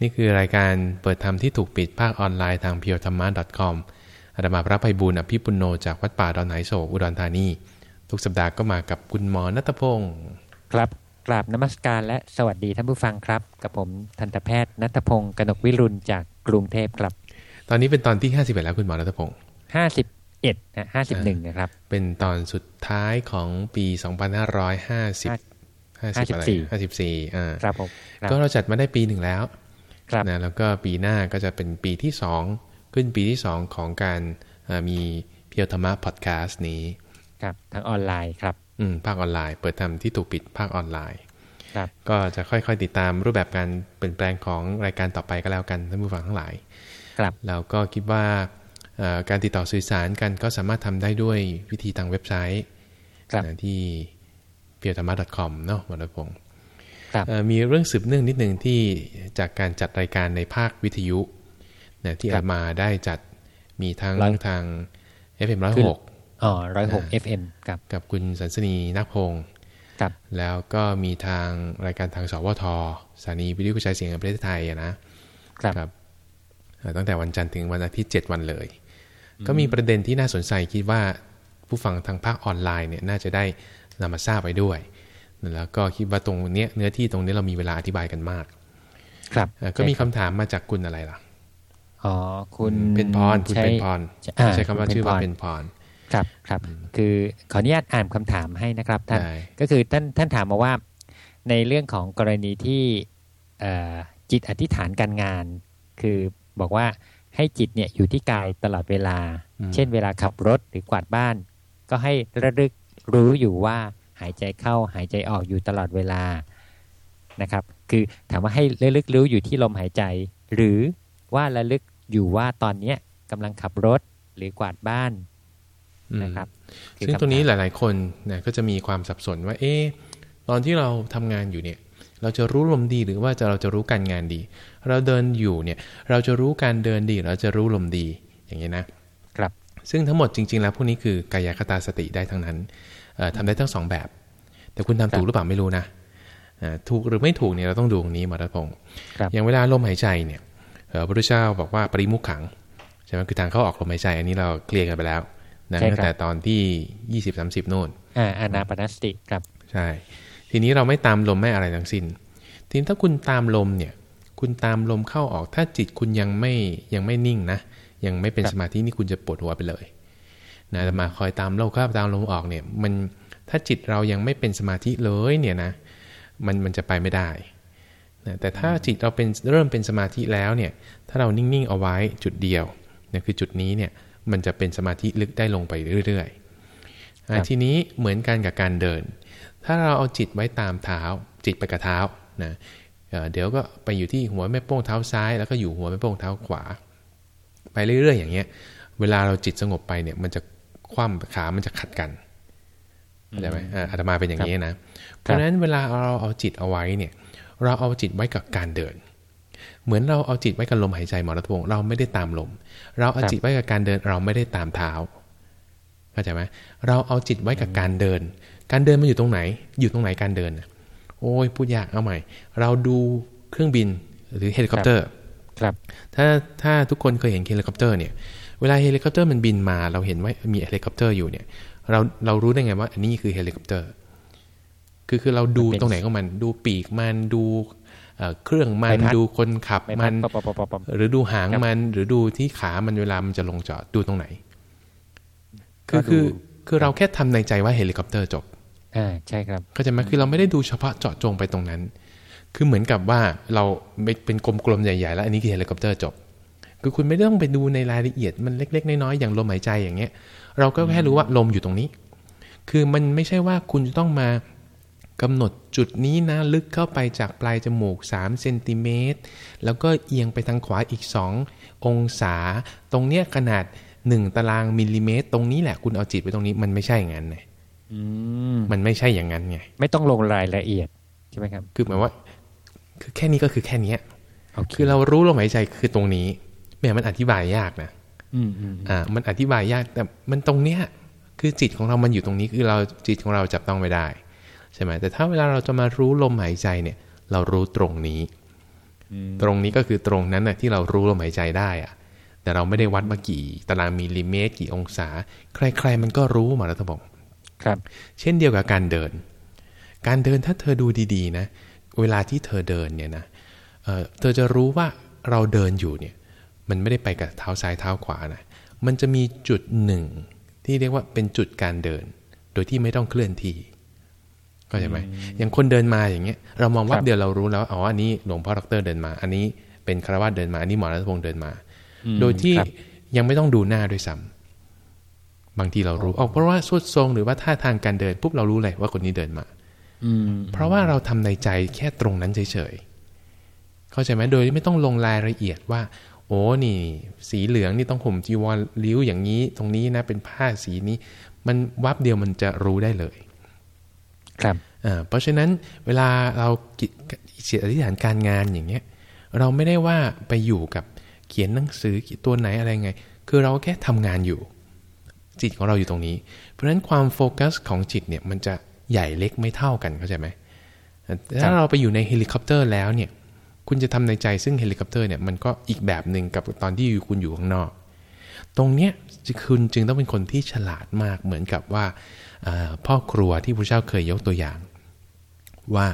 นี่คือรายการเปิดธรรมที่ถูกปิดภาคออนไลน์ทาง p u r e t h a m m a c o m อาตมาพระภัยบุญอภิปุโนจากวัดป่าดอนไหโศกอุดรธานี ทุกสัปดาห์ก็มากับคุณหมอนัตพงศ์ครับกราบนมัสการและสวัสดีท่านผู้ฟังครับ กับผมทันตแพทย์นัตพงศ์กนกวิรุณจากกรุงเทพครับ ตอนนี้เป็นตอนที่ 51 แล้วคุณหมอนัตพงศ์51นะ51 นะครับ เป็นตอนสุดท้ายของปี 2550 50อะไร54อ่าครับผมครับก็เราจัดมาได้ปีหนึ่งแล้วครับ นะแล้วก็ปีหน้าก็จะเป็นปีที่ 2 ขึ้นปีที่ 2 ของการเอ่อมีเพียวธรรมะพอดแคสต์นี้ครับทางออนไลน์ครับอืมภาคออนไลน์ เปิดทำที่ถูกปิดภาคออนไลน์ครับก็จะค่อยๆติดตามรูปแบบการเปลี่ยนแปลงของรายการต่อไปก็แล้วกันท่านผู้ฟังทั้งหลายครับเราก็คิดว่าเอ่อการติดต่อสื่อสารกันก็สามารถทำได้ด้วยวิธีทางเว็บไซต์ครับนะที่ p i e r t h a m a c o m เนาะหมอรัตพงศ์ครับเอ่อ มีเรื่องสืบเนื่องนิดหนึ่งที่จากการจัดรายการในภาควิทยุนะที่ครัอาบมาได้จัดมีทั้งร้อยทาง FM ขึ้น106อ๋อร้อยหก FM ครับกับคุณสันสนีนักพงศ์ครับแล้วก็มีทางรายการทางสวทสถานีวิทยุกระจายเสียงแห่งประเทศไทยอะนะครับครับเอ่อตั้งแต่วันจันทร์ถึงวันอาทิตย์7วันเลย ก็มีประเด็นที่น่าสนใจคิดว่าผู้ฟังทางภาคออนไลน์เนี่ยน่าจะได้นำมาทราบไว้ด้วย แล้วก็คิดว่าตรงเนี้ยเนื้อที่ตรงนี้เรามีเวลาอธิบายกันมาก ครับเอ่อก็มีคำถามมาจากคุณอะไรล่ะอ๋อคุณเป็นพรคุณใช้เป็นพรอ่ใช้คำว่าณชื่อว่าพรเป็นพรครับครับคือขออนุญาตอ่านคำถามให้นะครับท่านได้ก็คือท่านท่านถามมาว่า ในเรื่องของกรณีที่เอ่อจิตอธิษฐานการงาน คือบอกว่าให้จิตเนี่ยอยู่ที่กายตลอดเวลาอืมเช่น เวลาขับรถหรือกวาดบ้าน ก็ให้ระลึกรู้อยู่ว่า หายใจเข้าหายใจออกอยู่ตลอดเวลานะครับ คือถามว่าให้ระลึกรู้อยู่ที่ลมหายใจ หรือว่าระลึกอยู่ว่าตอนเนี้ยกำลังขับรถหรือกวาดบ้านอืมนะครับคือซึ่งคำตรงนี้ถามหลาย ๆ คนนะก็จะมีความสับสนว่า เอ๊ะตอนที่เราทำงานอยู่เนี่ย เราจะรู้ลมดีหรือว่าจะเราจะรู้การงานดี เราเดินอยู่เนี่ย เราจะรู้การเดินดีหรือเราจะรู้ลมดีอย่างนี้ยนะครับ ซึ่งทั้งหมดจริง ๆ แล้วพวกนี้คือกายคตาสติได้ทั้งนั้นเอ่อ ทำได้ทั้งสองแบบ แต่คุณทำถูกหรือเปล่าไม่รู้นะอ่าถูกหรือไม่ถูกเนี่ยเราต้องดูตรงนี้หมอรัตพงศ์ครับอย่างเวลาลมหายใจเนี่ยเอ่อพระพุทธเจ้าบอกว่าปริมุขขังใช่ไหมคือทางเข้าออกลมหายใจ อันนี้เราเคลียร์กันไปแล้วนะใช่ครับตั้งแต่ตอนที่20-30โน่นอ่าอานาปานสติครับใช่ทีนี้เราไม่ตามลมไม่อะไรทั้งสิ้น ทีนี้ถ้าคุณตามลมเนี่ย คุณตามลมเข้าออกถ้าจิตคุณยังไม่ยังไม่นิ่งนะ ยังไม่เป็นครับสมาธินี่คุณจะปวดหัวไปเลย นะแต่มาคอยตามลมเข้าตามลมออกเนี่ยมันถ้าจิตเรายังไม่เป็นสมาธิเลยเนี่ยนะมันมันจะไปไม่ได้นะแต่ถ้าจิตเราเป็นเริ่มเป็นสมาธิแล้วเนี่ยถ้าเรานิ่งๆเอาไว้จุดเดียวเนี่ยคือจุดนี้เนี่ยมันจะเป็นสมาธิลึกได้ลงไปเรื่อยๆอะครับทีนี้เหมือนกันกับการเดิน ถ้าเราเอาจิตไว้ตามเท้า จิตไปกับเท้านะเอ่อเดี๋ยวก็ไปอยู่ที่หัวแม่โป้งเท้าซ้าย แล้วก็อยู่หัวแม่โป้งเท้าขวา ไปเรื่อยๆ อย่างเงี้ย เวลาเราจิตสงบไปเนี่ยมันจะ คว่ำขามันจะขัดกันเข้าใจไหมอ่าอาตมาเป็นอย่างนี้นะ เพราะฉะนั้นเวลาเราเอาจิตเอาไว้เนี่ย เราเอาจิตไว้กับการเดิน เหมือนเราเอาจิตไว้กับลมหายใจหมอรัตพงศ์เราไม่ได้ตามลม เราเอาครับจิตไว้กับการเดิน เราไม่ได้ตามเท้าเข้าใจไหมเราเอาจิตไว้กับการเดิน การเดินมันอยู่ตรงไหน อยู่ตรงไหนการเดินน่ะโอ้ยพูดยากเอาใหม่ เราดูเครื่องบินหรือเฮลิคอปเตอร์ครับ ถ้าถ้าทุกคนเคยเห็นเฮลิคอปเตอร์เนี่ย เวลาเฮลิคอปเตอร์มันบินมา เราเห็นว่ามีเฮลิคอปเตอร์อยู่เนี่ย เราเรารู้ได้ไงว่า อันนี้คือเฮลิคอปเตอร์ คือคือเราดูตรงไหนของมัน ดูปีกมันดูเครื่องมันดูคนขับมัน หรือดูหางมัน หรือดูที่ขามันเวลามันจะลงจอดดูตรงไหน คือคือคือเราแค่ทำในใจว่าเฮลิคอปเตอร์จบอ่าใช่ครับเข้าใจไหมคือเราไม่ได้ดูเฉพาะเจาะจงไปตรงนั้น คือเหมือนกับว่าเราเป็นกลมๆใหญ่ๆแล้วอันนี้คือเฮลิคอปเตอร์จบ คือคุณไม่ต้องไปดูในรายละเอียดมันเล็ก ๆ น้อยๆอย่างลมหายใจอย่างเงี้ย เราก็แค่รู้ว่าลมอยู่ตรงนี้ คือมันไม่ใช่ว่าคุณจะต้องมากำหนดจุดนี้นะลึกเข้าไปจากปลายจมูก3เซนติเมตรแล้วก็เอียงไปทางขวาอีก 2 องศา ตรงเนี้ยขนาด 1 ตารางมิลลิเมตร ตรงนี้แหละคุณเอาจิตไปตรงนี้มันไม่ใช่อย่างนั้นไงอืมมันไม่ใช่อย่างนั้นไง ไม่ต้องลงรายละเอียดใช่ไหมครับ คือหมายว่า คือแค่นี้ก็คือแค่เนี้ยโอเคคือเรารู้ลมหายใจคือตรงนี้ แม้มันอธิบายยากนะอืมอืมอ่า มันอธิบายยากแต่มันตรงเนี้ย คือจิตของเรามันอยู่ตรงนี้คือเราจิตของเราจับต้องไม่ได้ใช่ไหมแต่ถ้าเวลาเราจะมารู้ลมหายใจเนี่ย เรารู้ตรงนี้ ตรงนี้ก็คือตรงนั้นนะที่เรารู้ลมหายใจได้อะแต่เราไม่ได้วัดมากี่ตารางมิลลิเมตร กี่องศา ใคร ๆ มันก็รู้มาแล้วทบอกครับ เช่นเดียวกับการเดิน การเดินถ้าเธอดูดีๆนะ เวลาที่เธอเดินเนี่ยนะเเธอจะรู้ว่าเราเดินอยู่เนี่ย มันไม่ได้ไปกับเท้าซ้ายเท้าขวานะมันจะมีจุดหนึ่งที่เรียกว่าเป็นจุดการเดิน โดยที่ไม่ต้องเคลื่อนที่ก็ใช่ไหมอย่างคนเดินมาอย่างเงี้ย เรามองว่าเดียวเรารู้แล้วอ๋ออันนี้หลวงพ่อดรเดินมา อันนี้เป็นคารวะเดินมา อันนี้หมอรัตพงศ์เดินมา โดยที่ยังไม่ต้องดูหน้าด้วยซ้ำบางทีเรารู้ออกเพราะว่าสุดทรงหรือว่าท่าทางการเดินปุ๊บเรารู้เลยว่าคนนี้เดินมาเพราะว่าเราทำในใจแค่ตรงนั้นเฉยๆเข้าใจไหมโดยไม่ต้องลงรายละเอียดว่า โอ้นี่ สีเหลืองนี่ต้องห่มจีวรริ้วอย่างนี้ ตรงนี้นะเป็นผ้าสีนี้ มันวับเดียวมันจะรู้ได้เลย ครับเพราะฉะนั้นเวลาเราจิตอธิษฐานการงานอย่างเงี้ย เราไม่ได้ว่าไปอยู่กับเขียนหนังสือตัวไหนอะไรไง คือเราแค่ทำงานอยู่ จิตของเราอยู่ตรงนี้ เพราะฉะนั้นความโฟกัสของจิตเนี่ยมันจะใหญ่เล็กไม่เท่ากันเข้าใจไหมถ้าเราไปอยู่ในเฮลิคอปเตอร์แล้วเนี่ย คุณจะทำในใจซึ่งเฮลิคอปเตอร์เนี่ยมันก็อีกแบบหนึ่งกับตอนที่คุณอยู่ข้างนอก ตรงเนี้ยคุณจึงต้องเป็นคนที่ฉลาดมากเหมือนกับว่าพ่อครัวที่พระเจ้าเคยยกตัวอย่าง ว่า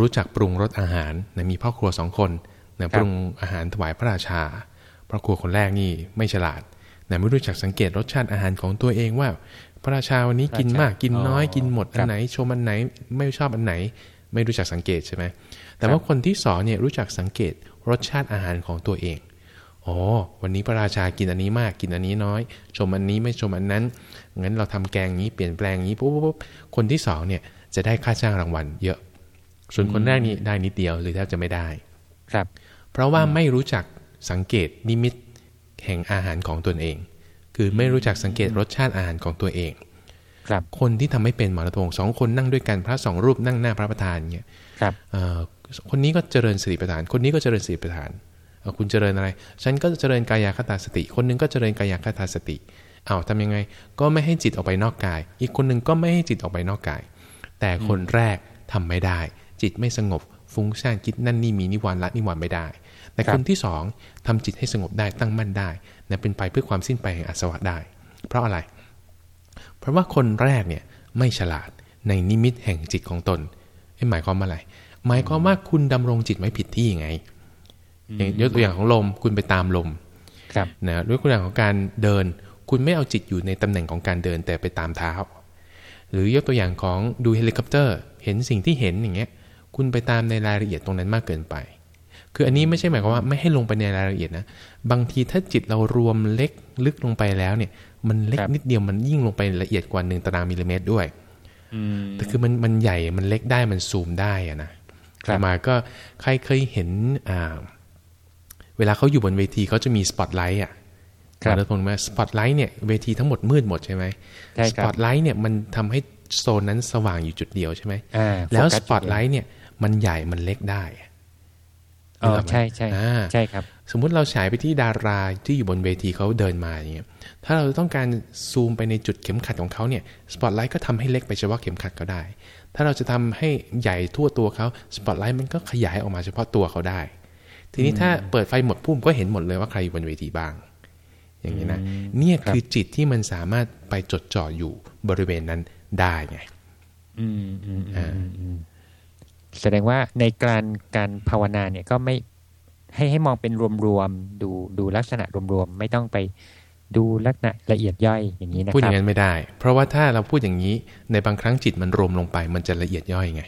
รู้จักปรุงรสอาหารนะมีพ่อครัวสองคนนะปรุงอาหารถวายพระราชาพ่อครัวคนแรกนี่ไม่ฉลาดนะไม่รู้จักสังเกตรสชาติอาหารของตัวเองว่า พระราชาวันนี้กินมากกินน้อยกินหมดอันไหนชมอันไหนไม่ชอบอันไหน ไม่รู้จักสังเกตใช่ไหม แต่ว่าคนที่สอนเนี่ยรู้จักสังเกตรสชาติอาหารของตัวเองอ๋อวันนี้พระราชากินอันนี้มากกินอันนี้น้อย ชมอันนี้ไม่ชมอันนั้นงั้นเราทำแกงนี้เปลี่ยนแปลงนี้ปุ๊บปุ๊บคนที่สองเนี่ยจะได้ค่าจ้างรางวัลเยอะ ส่วนคนแรกนี่ได้นิดเดียวหรือแทบจะไม่ได้ ครับ เพราะว่าไม่รู้จักสังเกตนิมิตแห่งอาหารของตนเอง คือไม่รู้จักสังเกตรสชาติอาหารของตัวเอง ครับคนที่ทำให้เป็นหมอระทงสองคนนั่งด้วยกันพระสองรูปนั่งหน้าพระประธานเนี่ยครับ คนนี้ก็เจริญสติปัฏฐาน คนนี้ก็เจริญสติปัฏฐานคุณเจริญอะไร ฉันก็เจริญกายคตาสติ คนนึงก็เจริญกายคตาสติเอาทำยังไง ก็ไม่ให้จิตออกไปนอกกาย อีกคนนึงก็ไม่ให้จิตออกไปนอกกาย แต่คนแรกทำไม่ได้ จิตไม่สงบ ฟุ้งซ่านคิดนั่นนี่มีนิวรณ์ละนิวรณ์ไม่ได้ แต่คนที่สองทำจิตให้สงบได้ตั้งมั่นได้นะเป็นไปเพื่อความสิ้นไปแห่งอสวะได้ เพราะอะไร เพราะว่าคนแรกเนี่ยไม่ฉลาดในนิมิตแห่งจิตของตนหมายความว่าอะไร หมายความว่าคุณดำรงจิตไว้ผิดที่ไงอย่างยกตัวอย่างของลมคุณไปตามลมครับนะด้วยตัวอย่างของการเดิน คุณไม่เอาจิตอยู่ในตำแหน่งของการเดินแต่ไปตามเท้า หรือยกตัวอย่างของดูเฮลิคอปเตอร์ เห็นสิ่งที่เห็นอย่างเงี้ย คุณไปตามในรายละเอียดตรงนั้นมากเกินไป คืออันนี้ไม่ใช่หมายความว่าไม่ให้ลงไปในรายละเอียดนะ บางทีถ้าจิตเรารวมเล็กลึกลงไปแล้วเนี่ย มันเล็กนิดเดียวมันยิ่งลงไปละเอียดกว่าหนึ่งตารางมิลลิเมตรด้วยแต่คือมันมันใหญ่มันเล็กได้มันซูมได้อะนะ มาก็ใครเคยเห็นอ่าเวลาเขาอยู่บนเวทีเขาจะมีสปอตไลท์อะครับแล้วผมมาสปอตไลท์เนี่ยเวทีทั้งหมดมืดหมดใช่ไหมสปอตไลท์เนี่ยมันทำให้โซนนั้นสว่างอยู่จุดเดียวใช่ไหมแล้วสปอตไลท์เนี่ยมันใหญ่มันเล็กได้อ๋อใช่ใช่ใช่ครับ สมมุติเราฉายไปที่ดาราที่อยู่บนเวทีเขาเดินมาอย่างเงี้ยถ้าเราต้องการซูมไปในจุดเข็มขัดของเขาเนี่ยสปอตไลท์ก็ทำให้เล็กไปเฉพาะเข็มขัดก็ได้ ถ้าเราจะทำให้ใหญ่ทั่วตัวเขาสปอตไลท์มันก็ขยายออกมาเฉพาะตัวเขาได้ ทีนี้ถ้าเปิดไฟหมดพุ่มก็เห็นหมดเลยว่าใครอยู่บนเวทีบ้าง อย่างนี้นะเนี่ยคือจิตที่มันสามารถไปจดจ่ออยู่บริเวณนั้นได้ไงอืมอืมอ่าแสดงว่าในการการภาวนาเนี่ยก็ไม่ให้ให้มองเป็นรวมๆดูดูลักษณะรวมๆไม่ต้องไป ดูลักษณะละเอียดย่อยอย่างนี้นะครับพูดอย่างนั้นไม่ได้ เพราะว่าถ้าเราพูดอย่างนี้ในบางครั้งจิตมันรวมลงไป มันจะละเอียดย่อยไง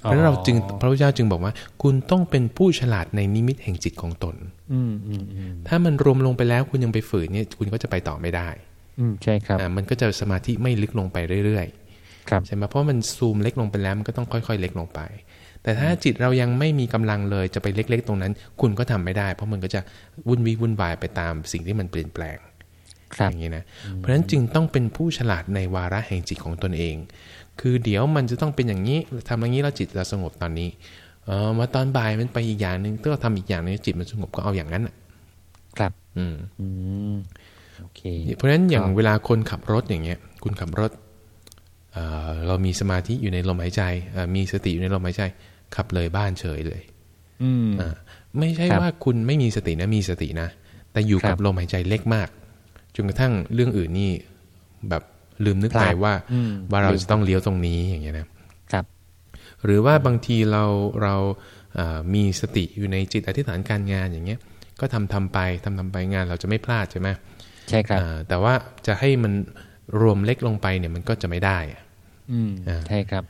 เพราะเราจึงพระพุทธเจ้าจึงบอกว่า คุณต้องเป็นผู้ฉลาดในนิมิตแห่งจิตของตนอืมอืมถ้ามันรวมลงไปแล้วคุณยังไปฝืนเนี่ย คุณก็จะไปต่อไม่ได้ อืมใช่ครับอ่ามันก็จะสมาธิไม่ลึกลงไปเรื่อยๆครับใช่ไหมเพราะมันซูมเล็กลงไปแล้วมันก็ต้องค่อย ๆ เล็กลงไป แต่ถ้าจิตเรายังไม่มีกำลังเลยจะไปเล็ก ๆ ตรงนั้น คุณก็ทำไม่ได้ เพราะมันก็จะวุ่นวิวุ่นวายไปตามสิ่งที่มันเปลี่ยนแปลง อย่างนี้นะเพราะฉะนั้นจึงต้องเป็นผู้ฉลาดในวาระแห่งจิตของตนเอง คือเดี๋ยวมันจะต้องเป็นอย่างนี้ทำอย่างนี้แล้วจิตจะสงบตอนนี้เออมาตอนบ่ายมันไปอีกอย่างหนึ่งถ้าเราทำอีกอย่างนึงจิตมันสงบก็เอาอย่างนั้นครับอืมอืมโอเค เพราะฉะนั้นอย่างเวลาคนขับรถอย่างเงี้ย คุณขับรถเเรามีสมาธิอยู่ในลมหายใจมีสติอยู่ในลมหายใจ ขับเลยบ้านเฉยเลย อืมไม่ใช่ครับว่าคุณไม่มีสตินะมีสตินะแต่อยู่ครักับบลมหายใจเล็กมาก จนกระทั่งเรื่องอื่นนี่แบบลืมนึกพลาไปดว่าอืมว่าเราลืมจะต้องเลี้ยวตรงนี้อย่างเงี้ยนะครับ หรือว่าบางทีเราเราเอ่อมีสติอยู่ในจิตอธิษฐานการงานอย่างเงี้ย ก็ทำทำไปทำทำไปงานเราจะไม่พลาดใช่ไหมใช่ครับอ่าแต่ว่าจะให้มันรวมเล็กลงไปเนี่ยมันก็จะไม่ได้อะอืมอ่าใช่ครับ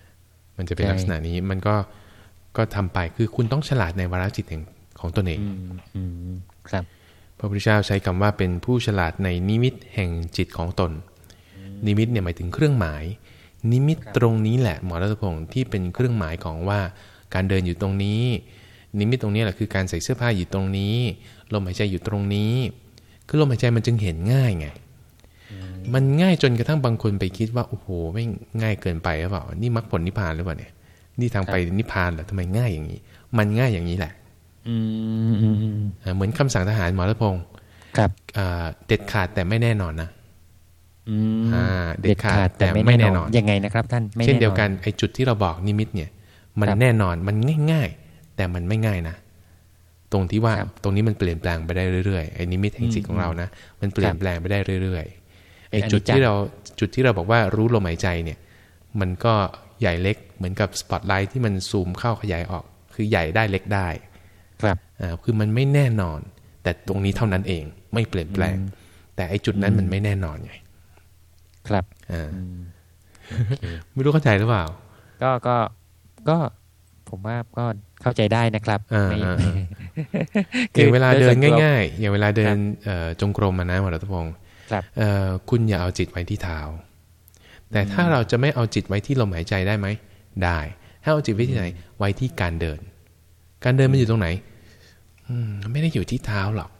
มันจะเป็นใช่ลักษณะนี้มันก็ก็ทำไปคือคุณต้องฉลาดในวาระจิตแห่งของตนเองอืมอืมครับพ ระพุทธเจ้าใช้คำว่าเป็นผู้ฉลาดในนิมิตแห่งจิตของตน นิมิตเนี่ยหมายถึงเครื่องหมาย นิมิตตรงนี้แหละหมอรัตพงศ์ที่เป็นเครื่องหมายของว่าการเดินอยู่ตรงนี้ นิมิตตรงนี้แหละคือการใส่เสื้อผ้าอยู่ตรงนี้ ลมหายใจอยู่ตรงนี้ คือลมหายใจมันจึงเห็นง่ายไงมันง่ายจนกระทั่งบางคนไปคิดว่าโอ้โหไม่ง่ายเกินไปหรือเปล่านี่มรรคผลนิพพานหรือเปล่าเนี่ยนี่ทางไปนิพพานเหรอทำไมง่ายอย่างนี้ มันง่ายอย่างนี้แหละอืมอืมอืมอ่า เหมือนคำสั่งทหารหมอรัตพงศ์ครับอ่าเด็ดขาดแต่ไม่แน่นอนนะอืมอ่าเด็เด็ดดขาขาดดแต่แต่ไม่ไม่แน่แน่นนออนนยังไงนะครับท่านไม่เช่นแอเดียวกันไอ้จุดที่เราบอกนิมิตเนี่ย มันครับแน่นอนมันง่าย ๆ แต่มันไม่ง่ายนะตรงที่ว่าครับตรงนี้มันเปลี่ยนแปลงไปได้เรื่อยๆไอ้นิมิตแห่งจิตของเรานะมันเปลี่ยนแปลงไปได้เรื่อยๆไอ้ไอ้จุดอนิจจังที่เราจุดที่เราบอกว่ารู้ลมหายใจเนี่ย มันก็ใหญ่เล็กเหมือนกับสปอตไลท์ที่มันซูมเข้าขยายออก คือใหญ่ได้เล็กได้ ครับอ่าคือมันไม่แน่นอน แต่ตรงนี้เท่านั้นเองไม่เปลี่ยนแปลง แต่ไอ้จุดนั้นมันไม่แน่นอนไงครับอ่าอืมไม่รู้เข้าใจหรือเปล่า ก็ก็ก็ผมว่าก็เข้าใจได้นะครับอ่าไม่อ่าไม่อย่างเวลาเดินโดยส่วนตัวง่าย ๆ อย่างเวลาเดินครับเอ่อจงกรมมานะหมอรัตพงศ์ครับเอ่อคุณอย่าเอาจิตไว้ที่เท้า แต่ถ้าเราจะไม่เอาจิตไว้ที่ลมหายใจได้ไหม ได้ ให้เอาจิตไว้ที่ไหน ไว้ที่การเดิน การเดินมันอยู่ตรงไหน อืมไม่ได้อยู่ที่เท้าหรอก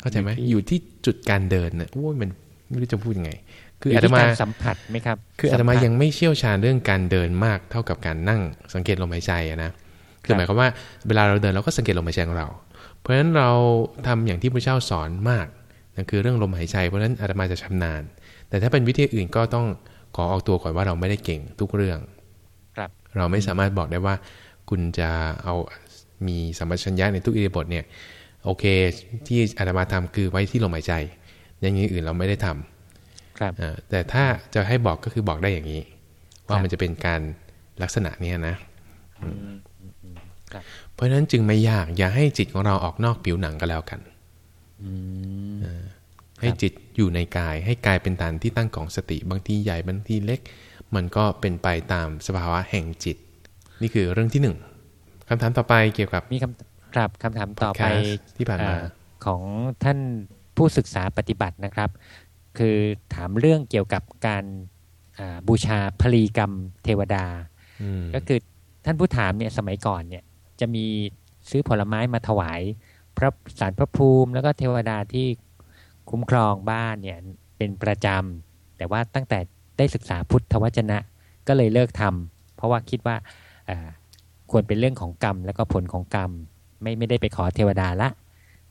เข้าใจไหมอยู่ที่จุดการเดินนะโอ้ยมันไม่รู้จะพูดยังไง คืออาตยู่ที่มาการสัมผัสไหมครับ คืออาตมาสัผัสยังไม่เชี่ยวชาญเรื่องการเดินมากเท่ากับการนั่ง สังเกตลมหายใจอะนะคือครับหมายความว่าเวลาเราเดินเราก็สังเกตลมหายใจของเรา เพราะฉะนั้นเราทำอย่างที่พระเจ้าสอนมากนั่นคือเรื่องลมหายใจ เพราะฉะนั้นอาตมาจะชำนาญ แต่ถ้าเป็นวิธีอื่นก็ต้องขอออกตัวก่อนว่าเราไม่ได้เก่งทุกเรื่อง ครับ เราไม่สามารถบอกได้ว่า คุณจะเอามีสัมปชัญญะในทุกอิริยาบถเนี่ยโอเคที่อาตมาทำคือไว้ที่ลมหายใจ อย่างนี้อื่นเราไม่ได้ทำครับอ่าแต่ถ้าจะให้บอกก็คือบอกได้อย่างนี้ ว่าครับมันจะเป็นการลักษณะเนี้ยนะครับเพราะฉะนั้นจึงไม่ยาก อย่าให้จิตของเราออกนอกผิวหนังก็แล้วกันอืมให้จิตอยู่ในกาย ให้กายเป็นฐานที่ตั้งของสติ บางทีใหญ่บางทีเล็ก มันก็เป็นไปตามสภาวะแห่งจิต นี่คือเรื่องที่หนึ่งคำถามต่อไปเกี่ยวกับมีคำครับคำถามต่อไป podcast ที่ผ่านมาเอ่อของท่านผู้ศึกษาปฏิบัตินะครับ คือถามเรื่องเกี่ยวกับการอ่าบูชาพลีกรรมเทวดาอืมก็คือท่านผู้ถามเนี่ยสมัยก่อนเนี่ยจะมีซื้อผลไม้มาถวาย พระสารพระภูมิแล้วก็เทวดาที่คุ้มครองบ้านเนี่ยเป็นประจำแต่ว่าตั้งแต่ได้ศึกษาพุทธวจนะก็เลยเลิกทำเพราะว่าคิดว่าอ่า ควรเป็นเรื่องของกรรมแล้วก็ผลของกรรม ไม่ไม่ได้ไปขอเทวดาละ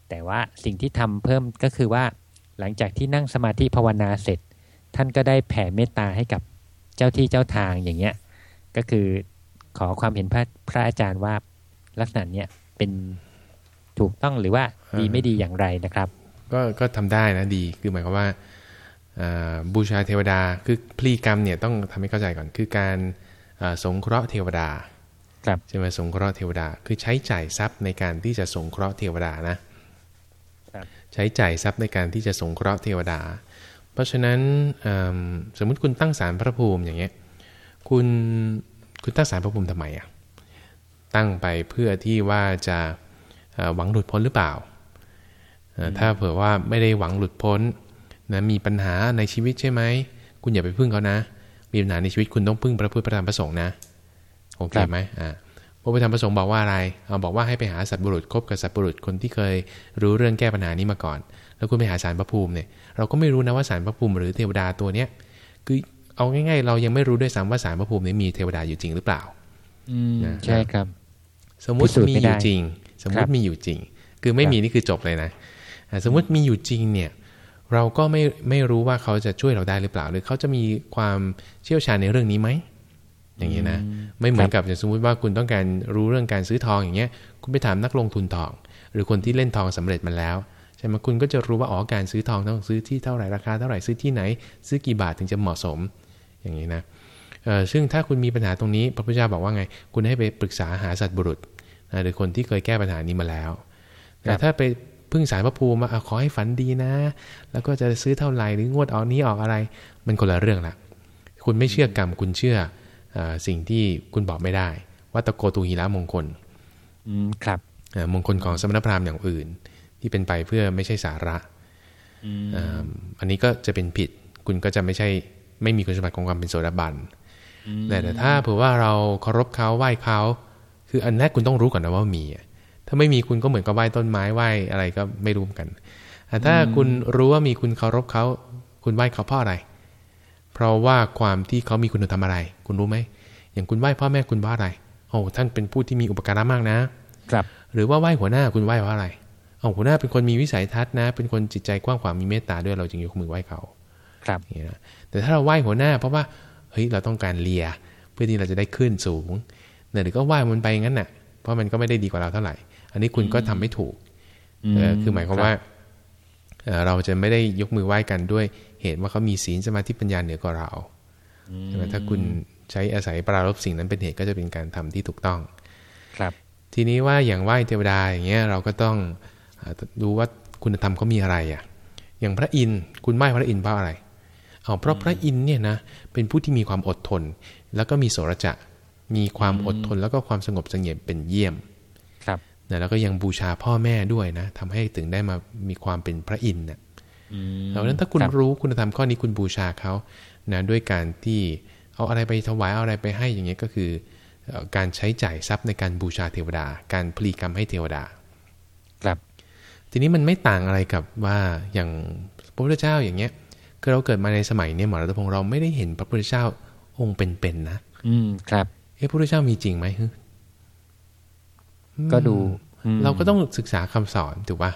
แต่ว่าสิ่งที่ทำเพิ่มก็คือว่า หลังจากที่นั่งสมาธิภาวนาเสร็จ ท่านก็ได้แผ่เมตตาให้กับเจ้าที่เจ้าทางอย่างเงี้ยก็คือขอความเห็นพระพระอาจารย์ว่าลักษณะเนี้ยเป็นถูกต้องหรือว่าดีไม่ดีอย่างไรนะครับ ก็ก็ทำได้นะดีคือหมายความว่าบูชาเทวดาคือพลีกรรมเนี่ยต้องทำให้เข้าใจก่อนคือการ สงเคราะห์เทวดาครับใช่ไหมสงเคราะห์เทวดา คือใช้จ่ายทรัพย์ในการที่จะสงเคราะห์เทวดานะครับใช้จ่ายทรัพย์ในการที่จะสงเคราะห์เทวดา เพราะฉะนั้นอืมสมมุติคุณตั้งศาลพระภูมิอย่างเงี้ยคุณคุณตั้งศาลพระภูมิทำไมอะตั้งไปเพื่อที่ว่าจะเอ่อหวังหลุดพ้นหรือเปล่าเอ่อถ้าเผื่อว่าไม่ได้หวังหลุดพ้นนะมีปัญหาในชีวิตใช่ไหม คุณอย่าไปพึ่งเขานะ มีปัญหาในชีวิตคุณต้องพึ่งพระพุทธพระธรรมพระสงฆ์นะโอเคไหมอ่าพระพุทธธรรมประสงค์บอกว่าอะไรเอาบอกว่าให้ไปหาสัตว์บุรุษคบกับสัตว์บุรุษคนที่เคยรู้เรื่องแก้ปัญหานี้มาก่อน แล้วคุณไปหาสารพระภูมิเนี่ยเราก็ไม่รู้นะว่าสารพระภูมิหรือเทวดาตัวเนี้ยคือเอาง่าย ๆ เรายังไม่รู้ด้วยซ้ำว่าสารพระภูมินี้มีเทวดาอยู่จริงหรือเปล่าอืมนะใช่ครับ สมมุติพิสูจน์มีไม่อได้ยู่จริง สมมุครัติบมีอยู่จริง คือไม่ครับมีนี่คือจบเลยนะอ่าสมมุติมีอยู่จริงเนี่ย เราก็ไม่ไม่รู้ว่าเขาจะช่วยเราได้หรือเปล่า หรือเขาจะมีความเชี่ยวชาญในเรื่องนี้ไหมอย่างนี้นะไม่เหมือนกับอย่างสมมุติว่าคุณต้องการรู้เรื่องการซื้อทองอย่างเงี้ย คุณไปถามนักลงทุนทอง หรือคนที่เล่นทองสำเร็จมาแล้วใช่ไหมคุณก็จะรู้ว่าอ๋อการซื้อทองต้องซื้อที่เท่าไหร่ราคาเท่าไหร่ซื้อที่ไหน ซื้อกี่บาทถึงจะเหมาะสม อย่างนี้นะซึ่งถ้าคุณมีปัญหาตรงนี้พระพุทธเจ้าบอกว่าไง คุณให้ไปปรึกษาหาสัตว์บุรุษนะหรือคนที่เคยแก้ปัญหานี้มาแล้วแต่ถ้าไป พึ่งสารพระภูมิมาขอให้ฝันดีนะ แล้วก็จะซื้อเท่าไหร่หรืองวดออกนี้ออกอะไร มันคนละเรื่องละคุณไม่เชื่อกรรมคุณเชื่ออสิ่งที่คุณบอกไม่ได้ว่าตะโกตูหีละมงคลครับมงคลของสมณพราหมณ์อย่างอื่น ที่เป็นไปเพื่อไม่ใช่สาระอันนี้ก็จะเป็นผิด คุณก็จะไม่ใช่ไม่มีคุณสมบัติของความเป็นโสดาบันแต่ถ้าเผื่อว่าเราเคารพเขาไหว้เขาคืออันแรกคุณต้องรู้ก่อนนะว่ามี ถ้าไม่มีคุณก็เหมือนกับไหว้ต้นไม้ไหว้อะไรก็ไม่รู้กันแต่ถ้าคุณรู้ว่ามีคุณเคารพเขา คุณไหว้เขาเพราะอะไร เพราะว่าความที่เขามีคุณธรรมอะไร คุณรู้ไหม อย่างคุณไหว้พ่อแม่คุณเพราะอะไร โอ้ท่านเป็นผู้ที่มีอุปการะมากนะ ครับ หรือว่าไหว้หัวหน้าคุณไหว้เพราะอะไรโอ้หัวหน้าเป็นคนมีวิสัยทัศน์นะ เป็นคนจิตใจกว้างขวางมีเมตตาด้วยเราจึงยกมือไหว้เขา ครับเนี่ยแต่ถ้าเราไหว้หัวหน้า เพราะว่า เฮ้ย เราต้องการเลีย เพื่อที่เราจะได้ขึ้นสูงเนี่ยหรือก็ไหว้มันไปงั้นน่ะ เพราะมันก็ไม่ได้ดีกว่าเราเท่าไหร่ อันนี้คุณก็ทำไม่ถูกเออคือหมายความว่าเราจะไม่ได้ยกมือไหว้กันด้วยเหตุว่าเขามีศีลสมาธิปัญญาเหนือกว่าเราใช่ไหมถ้าคุณใช้อาศัยปรารบสิ่งนั้นเป็นเหตุก็จะเป็นการทำที่ถูกต้อง ครับ ทีนี้ว่าอย่างไหว้เทวดาอย่างเงี้ยเราก็ต้องดูว่าคุณธรรมเขามีอะไรอะ อย่างพระอินทร์คุณไหว้พระอินทร์เพราะอะไรเอาเพราะพระอินทร์เนี่ยนะเป็นผู้ที่มีความอดทน แล้วก็มีโสรจะมีความอดทนแล้วก็ความสงบสงบเป็นเยี่ยมครับ นะแล้วก็ยังบูชาพ่อแม่ด้วยนะทำให้ถึงได้มามีความเป็นพระอินทร์เนี่ยดังนั้นถ้าคุณรู้คุณธรรมข้อนี้คุณบูชาเขานะด้วยการที่เอาอะไรไปถวายเอาอะไรไปให้อย่างเงี้ยก็คือการใช้จ่ายทรัพย์ในการบูชาเทวดา การพลีกรรมให้เทวดา ครับ ทีนี้มันไม่ต่างอะไรกับว่าอย่างพระพุทธเจ้าอย่างเงี้ยคือเราเกิดมาในสมัยนี้หมอรัตพงศ์เราไม่ได้เห็นพระพุทธเจ้าองค์เป็นๆนะอืมครับเอ๊ะพระพุทธเจ้ามีจริงไหม ก็ดู เราก็ต้องศึกษาคำสอนถูกป่ะ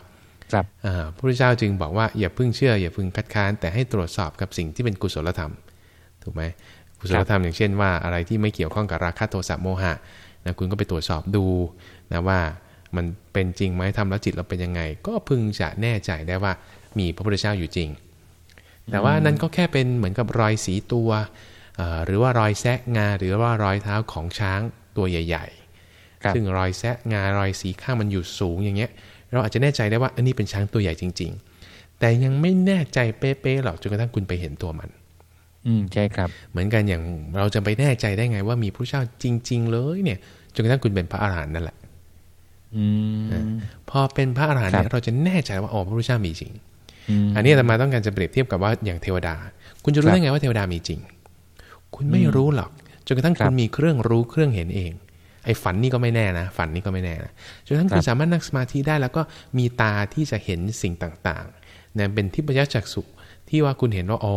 ครับอ่าพระพุทธเจ้าจึงบอกว่าอย่าพึ่งเชื่อ อย่าพึ่งคัดค้าน แต่ให้ตรวจสอบกับสิ่งที่เป็นกุศลธรรม ถูกไหมกุศลธรรมอย่างเช่นว่าอะไรที่ไม่เกี่ยวข้องกับราคะโทสะโมหะนะคุณก็ไปตรวจสอบดูนะว่ามันเป็นจริงไหมทำแล้วจิตเราเป็นยังไง ก็พึงจะแน่ใจได้ว่ามีพระพุทธเจ้าอยู่จริง แต่ว่านั้นก็แค่เป็นเหมือนกับรอยสีตัว หรือว่ารอยแซะงาหรือว่ารอยเท้าของช้างตัวใหญ่ ๆ ซึ่งรอยแซะงารอยสีข้างมันอยู่สูงอย่างเงี้ย เราอาจจะแน่ใจได้ว่าอันนี้เป็นช้างตัวใหญ่จริง ๆ แต่ยังไม่แน่ใจเป๊ะๆหรอกจนกระทั่งคุณไปเห็นตัวมัน อืมใช่ครับ เหมือนกันอย่างเราจะไปแน่ใจได้ไงว่ามีพระเจ้าจริง ๆ เลยเนี่ยจนกระทั่งคุณเป็นพระอรหันต์นั่นแหละพอเป็นพระอรหันต์เนี่ยเราจะแน่ใจว่าอ๋อพระพุทธเจ้ามีจริงอันนี้ธรรมาต้องการจะเปรียบเทียบกับว่าอย่างเทวดา คุณจะรู้ได้ไงว่าเทวดามีจริง คุณไม่รู้หรอกจนกระทั่งคุณมีเครื่องรู้เครื่องเห็นเอง ไอ้ฝันนี่ก็ไม่แน่นะ ฝันนี่ก็ไม่แน่นะจนกระทั่งคุณสามารถนั่งสมาธิได้ แล้วก็มีตาที่จะเห็นสิ่งต่างๆเนี่ยเป็นทิพยจักษุที่ว่าคุณเห็นว่าอ๋อ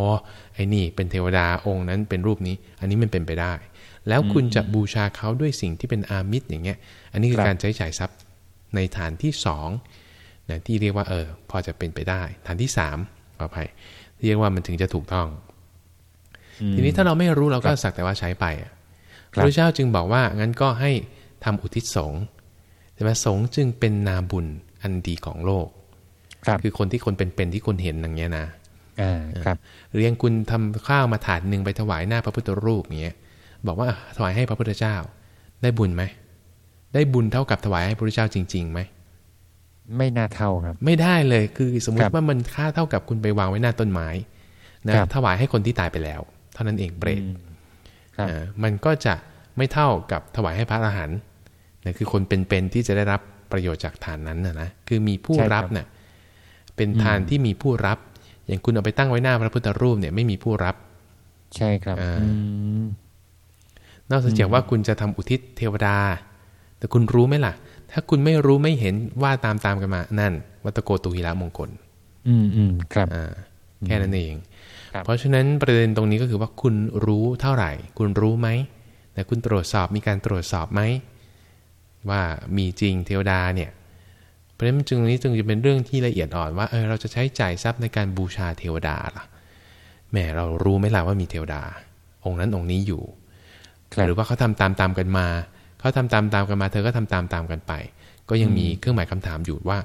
ไอ้นี่เป็นเทวดาองค์นั้นเป็นรูปนี้ อันนี้มันเป็นไปได้ แล้วคุณจะบูชาเขาด้วยสิ่งที่เป็นอามิตรอย่างเงี้ย อันนี้คือการใช้จ่ายทรัพย์ในฐานที่สองนะที่เรียกว่าเออ พอจะเป็นไปได้ ฐานที่สามขออภัยเรียกว่ามันถึงจะถูกต้อง ทีนี้ถ้าเราไม่รู้เราก็สักแต่ว่าใช้ไป พระเจ้าจึงบอกว่างั้นก็ให้ทำอุทิศสงฆ์แต่ว่าสงฆ์จึงเป็นนาบุญอันดีของโลกคือคนที่คนเป็นๆที่คนเห็นอย่างเงี้ยนะครับ เรียงคุณทำข้าวมาถาดหนึ่งไปถวายหน้าพระพุทธรูปเงี้ยบอกว่าถวายให้พระพุทธเจ้า ได้บุญไหมได้บุญเท่ากับถวายให้พระพุทธเจ้าจริงๆไหมไม่น่าเท่าครับ ไม่ได้เลยคือสมมติว่ามันค่าเท่ากับคุณไปวางไว้หน้าต้นไม้นะถวายให้คนที่ตายไปแล้ว เท่านั้นเองเปรต มันก็จะไม่เท่ากับถวายให้พระอรหันต์นะคือคนเป็นๆที่จะได้รับประโยชน์จากทานนั้นนะนะคือมีผู้รับเนะ่ยเป็นทานที่มีผู้รับ อย่างคุณเอาไปตั้งไว้หน้าพระพุทธรูปเนี่ยไม่มีผู้รับ ใช่ครับนอกจากว่าคุณจะทำอุทิศเทวดา แต่คุณรู้ไหมล่ะ ถ้าคุณไม่รู้ไม่เห็นว่าตามตามกันมานั่นวัตโกตุหิระมงคล อืมอืมครับอ่าแค่นั้นเอง เพราะฉะนั้นประเด็นตรงนี้ก็คือว่าคุณรู้เท่าไหร่ คุณรู้ไหมแต่คุณตรวจสอบมีการตรวจสอบไหม ว่ามีจริงเทวดาเนี่ยเพราะฉะนั้นจึงนี้จึงจะเป็นเรื่องที่ละเอียดอ่อนว่าเออเราจะใช้จ่ายทรัพย์ในการบูชาเทวดาล่ะแหมเรารู้ไหมล่ะว่ามีเทวดา องค์นั้นองค์นี้อยู่ครับหรือว่าเขาทำตามตามๆกันมาเขาทำตามตามๆกันมา เธอก็ทำตามตามๆกันไป ก็ยังมีเครื่องหมายคำถามอยู่ว่า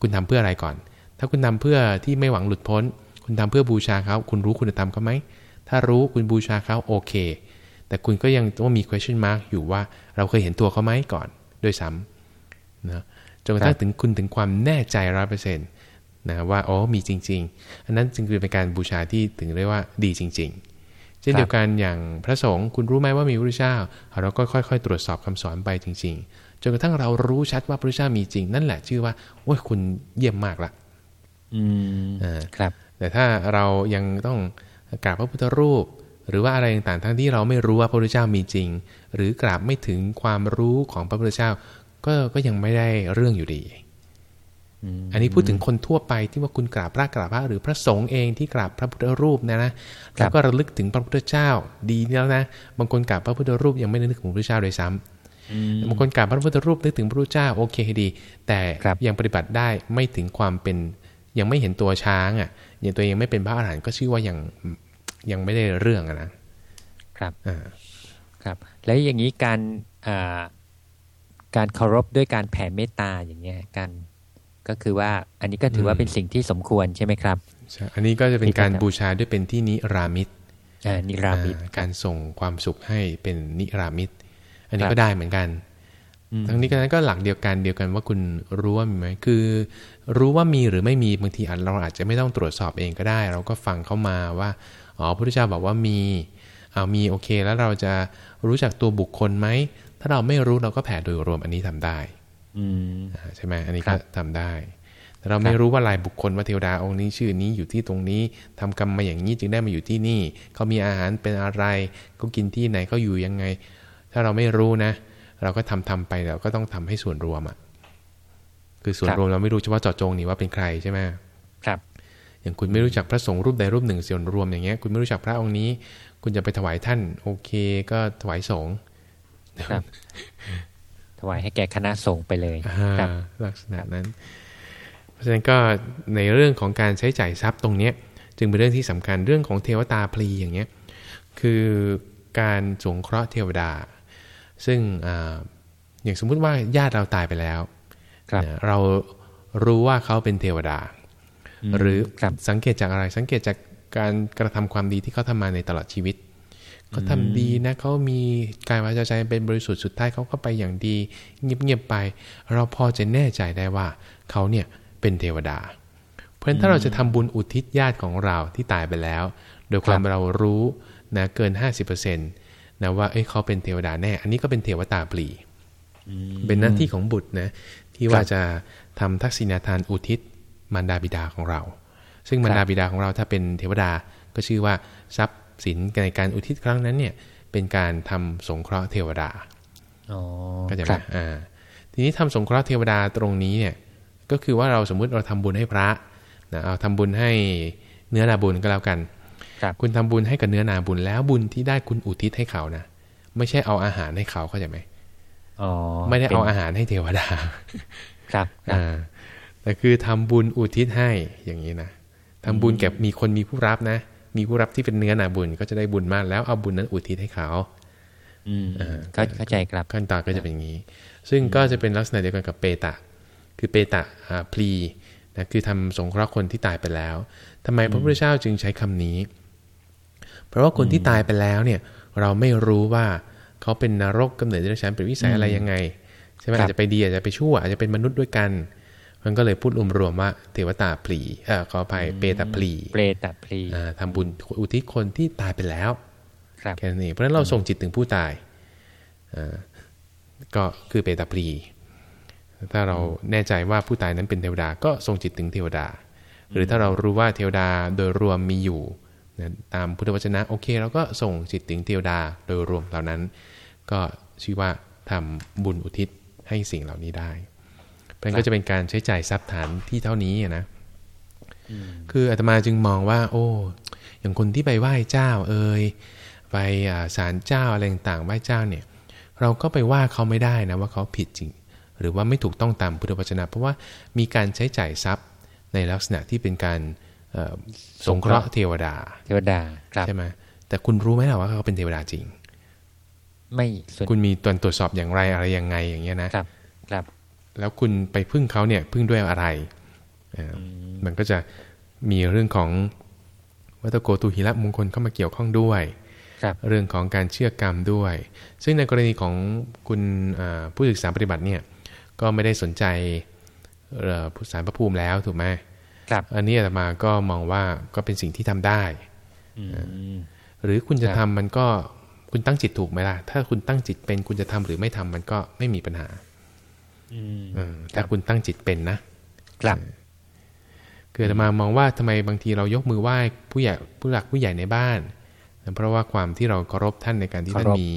คุณทำเพื่ออะไรก่อน ถ้าคุณทำเพื่อที่ไม่หวังหลุดพ้น คุณทำเพื่อบูชาเขาคุณรู้คุณธรรมเขาไหมถ้ารู้คุณบูชาเขาโอเค แต่คุณก็ยังต้องมี question mark อยู่ว่าเราเคยเห็นตัวเขาไหมก่อนด้วยซ้ำนะจนกระทั่งถึงคุณถึงความแน่ใจร้อยเปอร์เซ็นต์นะว่าอ๋อมีจริง ๆ อันนั้นจึงคือเป็นการบูชาที่ถึงเรียกว่าดีจริง ๆ เช่นเดียวกันอย่างพระสงฆ์คุณรู้ไหมว่ามีพระพุทธเจ้า เราก็ค่อย ๆ ตรวจสอบคำสอนไปจริง ๆ จนกระทั่งเรารู้ชัดว่าพระพุทธเจ้ามีจริง นั่นแหละชื่อว่าโอ้ยคุณเยี่ยมมากละอืมอ่าครับ แต่ถ้าเรายังต้องกราบพระพุทธรูป หรือว่าอะไรต่างๆทั้งที่เราไม่รู้ว่าพระพุทธเจ้ามีจริง หรือกราบไม่ถึงความรู้ของพระพุทธเจ้า ก็ก็ยังไม่ได้เรื่องอยู่ดีอืมอันนี้พูดถึงคนทั่วไปที่ว่าคุณกราบพระกราบพระหรือพระสงฆ์เองที่กราบพระพุทธรูปนะนะแล้วก็ระลึกถึงพระพุทธเจ้าดีแล้วนะบางคนกราบพระพุทธรูปยังไม่ได้นึกถึงพระพุทธเจ้าเลยซ้ำอืมบางคนกราบพระพุทธรูปนึกถึงพระพุทธเจ้าโอเคดี แต่ครับยังปฏิบัติได้ไม่ถึงความเป็น ยังไม่เห็นตัวช้างอะ ยังตัวเองไม่เป็นพระอรหันต์ก็ชื่อว่ายังยังไม่ได้เรื่องอะนะครับอ่าครับ แล้วอย่างนี้การอ่าการเคารพด้วยการแผ่เมตตาอย่างเงี้ยการก็คือว่าอันนี้ก็ถือว่าเป็นสิ่งที่สมควรใช่ไหมครับใช่อันนี้ก็จะเป็นการที่เป็นบูชาด้วยเป็นที่นิรามิตอ่านิรามิตอ่าการส่งความสุขให้เป็นนิรามิต อันนี้ครับก็ได้เหมือนกันอืม ทั้งนี้ก็นั้นก็หลักเดียวกันเดียวกันว่าคุณรู้ว่ามีไหมคือ รู้ว่ามีหรือไม่มีบางทีอาจเราอาจจะไม่ต้องตรวจสอบเองก็ได้ เราก็ฟังเข้ามาว่าอ๋อพระพุทธเจ้าบอกว่ามีเอามีโอเค แล้วเราจะรู้จักตัวบุคคลไหมถ้าเราไม่รู้เราก็แผ่โดยรวมอันนี้ทำได้อืมอ่าใช่ไหมอันนี้ครัก็บทำได้แต่เราไม่รู้ว่าลายบุคคลว่าเทวดาองค์นี้ชื่อนี้อยู่ที่ตรงนี้ทำกรรมมาอย่างนี้จึงได้มาอยู่ที่นี่เขามีอาหารเป็นอะไรเขากินที่ไหนเขาอยู่ยังไง ถ้าเราไม่รู้นะ เราก็ทำทำไปเราก็ต้องทำให้ส่วนรวมอะคือส่วนครับรวมเราไม่รู้เฉพาะเจาะจงนี่ว่าเป็นใครใช่ไหมครับ อย่างคุณไม่รู้จักพระสงฆ์รูปใดรูปหนึ่งส่วนรวมอย่างเงี้ย คุณไม่รู้จักพระองค์นี้ คุณจะไปถวายท่าน โอเค ก็ถวายสงฆ์ครับ ถวายให้แก่คณะสงฆ์ไปเลยอ่าครับลักษณะนั้น เพราะฉะนั้นก็ในเรื่องของการใช้จ่ายทรัพย์ตรงเนี้ย จึงเป็นเรื่องที่สำคัญเรื่องของเทวตาพลีอย่างเงี้ย คือการสงเคราะห์เทวดา ซึ่งอาอย่างสมมุติว่าญาติเราตายไปแล้วครับนะเรารู้ว่าเขาเป็นเทวดามหรือครับสังเกตจากอะไร สังเกตจากการกระทำความดีที่เขาทำมาในตลอดชีวิตเขาทำดีนะเขามีกายวาจาใจเป็นบริสุทธิ์สุดท้ายเขาก็ไปอย่างดี เงียบๆไป เราพอจะแน่ใจได้ว่าเขาเนี่ยเป็นเทวดา เพราะฉะนั้นถ้าเราจะทำบุญอุทิศญาติของเราที่ตายไปแล้ว โดยความเรารู้นะเกิน 50% นะว่าเอ้ยเขาเป็นเทวดาแน่ อันนี้ก็เป็นเทวตาปลีอืมเป็นหน้าที่ของบุตรนะที่ว่าจะทำทักษิณาทานอุทิศมารดาบิดาของเรา ซึ่งมารดาบิดาของเราถ้าเป็นเทวดาก็ชื่อว่าทรัพย์สินในการอุทิศครั้งนั้นเนี่ยเป็นการทำสงเคราะห์เทวดาอ๋อก็จะครับอ่าทีนี้ทำสงเคราะห์เทวดาตรงนี้เนี่ยก็คือว่าเราสมมุติเราทำบุญให้พระนะเอาทำบุญให้เนื้อนาบุญก็แล้วกัน ครับคุณทำบุญให้กับเนื้อนาบุญแล้วบุญที่ได้คุณอุทิศให้เขานะไม่ใช่เอาอาหารให้เขาเข้าใจไหมอ๋อไม่ได้เอาป็นอาหารให้เทวดา ครับครับอ่าแต่คือทำบุญอุทิศให้อย่างนี้นะทำบุญแก่มีคนมีผู้รับนะ มีผู้รับที่เป็นเนื้อนาบุญก็จะได้บุญมากแล้วเอาบุญนั้นอุทิศให้เขาอืมอ่าเข้าเข้าใจครับขั้นตอนก็จะเป็นอย่างนี้ ซึ่งก็จะเป็นลักษณะเดียวกันกับเปตะ คือเปตะอ่าพลีนะคือทำสงเคราะห์คนที่ตายไปแล้วทำไมพระพุทธเจ้าจึงใช้คำนี้ เพราะว่าคนที่ตายไปแล้วเนี่ย เราไม่รู้ว่าเขาเป็นนรกกำเนิดเดรัจฉานเป็นวิสัยอะไรยังไงใช่ไหมครับอาจจะไปดีอาจจะไปชั่วอาจจะเป็นมนุษย์ด้วยกัน มันก็เลยพูดรวมๆว่าเทวตาพลีเอ่อขออภัยเปตะพลีเปรตพลีอ่าทำบุญอุทิศคนที่ตายไปแล้วครับแค่นั้นเองเพราะฉะนั้นเราส่งจิตถึงผู้ตายอ่าก็คือเปตาปรีถ้าเราแน่ใจว่าผู้ตายนั้นเป็นเทวดาก็ส่งจิตถึงเทวดา หรือถ้าเรารู้ว่าเทวดาโดยรวมมีอยู่ นะตามพุทธวจนะโอเคเราก็ส่งจิตถึงเทวดาโดยรวมเหล่านั้น ก็ชื่อว่าทำบุญอุทิศให้สิ่งเหล่านี้ได้เพราะฉะนั้นก็จะเป็นการใช้จ่ายทรัพย์ฐานที่เท่านี้อะนะคืออาตมาจึงมองว่า โอ้ อย่างคนที่ไปไหว้เจ้า เอ่ยไปอ่าศาลเจ้าอะไรต่างๆไหว้เจ้าเนี่ย เราก็ไปว่าเขาไม่ได้นะว่าเขาผิดจริง หรือว่าไม่ถูกต้องตามพุทธวจนะเพราะว่ามีการใช้จ่ายทรัพย์ในลักษณะที่เป็นการเอ่อ สงเคราะห์เทวดา เทวดาครับใช่ไหมแต่คุณรู้ไหมล่ะว่าเขาเป็นเทวดาจริงอไม่สนคุณมีตัวตรวจสอบอย่างไรอะไรยังไงอย่างเงี้ยนะครับ ครับ แล้วคุณไปพึ่งเขาเนี่ยพึ่งด้วยอะไรเอ่ออมมันก็จะมีเรื่องของวัตโกตุหิระมงคลเข้ามาเกี่ยวข้องด้วยครับเรื่องของการเชื่อกรรมด้วย ซึ่งในกรณีของคุณเอ่อผู้ศึกษาปฏิบัติเนี่ยก็ไม่ได้สนใจเอ่อผู้สารพระภูมิแล้วถูกไหม ครับอันนี้อาตมาก็มองว่าก็เป็นสิ่งที่ทำได้อืมหรือคุณจะครับทำมันก็คุณตั้งจิตถูกไหมล่ะ ถ้าคุณตั้งจิตเป็นคุณจะทำหรือไม่ทำมันก็ไม่มีปัญหาอืมเออถ้าคุณตั้งจิตเป็นนะครับคืออาตมามองว่าทำไมบางทีเรายกมือไหว้ผู้ใหญ่ผู้หลักผู้ใหญ่ในบ้านเพราะว่าความที่เราเคารพท่านในการที่ท่านเคารพมี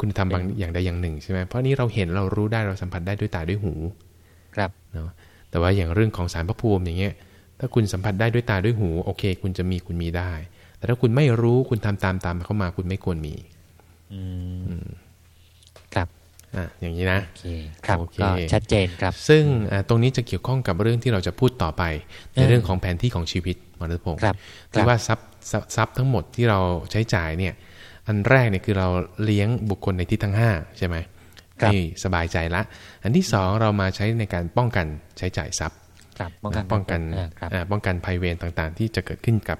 คุณธรรมบางอย่างใดอย่างหนึ่งใช่ไหมเพราะนี้เราเห็นเรารู้ได้เราสัมผัสได้ด้วยตาด้วยหู ครับเนาะ แต่ว่าอย่างเรื่องของสารพระภูมิอย่างเงี้ย ถ้าคุณสัมผัสได้ด้วยตาด้วยหูโอเค คุณจะมีคุณมีได้ แต่ถ้าคุณไม่รู้คุณทำตามตามเข้ามาคุณไม่ควรมี อืมครับอะอย่างนี้นะโอเคครับโอเคก็ชัดเจนครับ ซึ่งอ่าตรงนี้จะเกี่ยวข้องกับเรื่องที่เราจะพูดต่อไป ในเออเรื่องของแผนที่ของชีวิตมรดพงศ์ครับคที่รับว่าทรัพย์ทรัพย์ทรัพย์ทั้งหมดที่เราใช้จ่ายเนี่ย อันแรกเนี่ยคือเราเลี้ยงบุคคลในทิศทั้งห้าใช่ไหม ครับให้สบายใจละ อันที่สองเรามาใช้ในการป้องกันใช้จ่ายทรัพย์ครับป้องกันป้องกันอ่าครับอ่าป้องกันภัยเวรต่างๆ ที่จะเกิดขึ้นกับ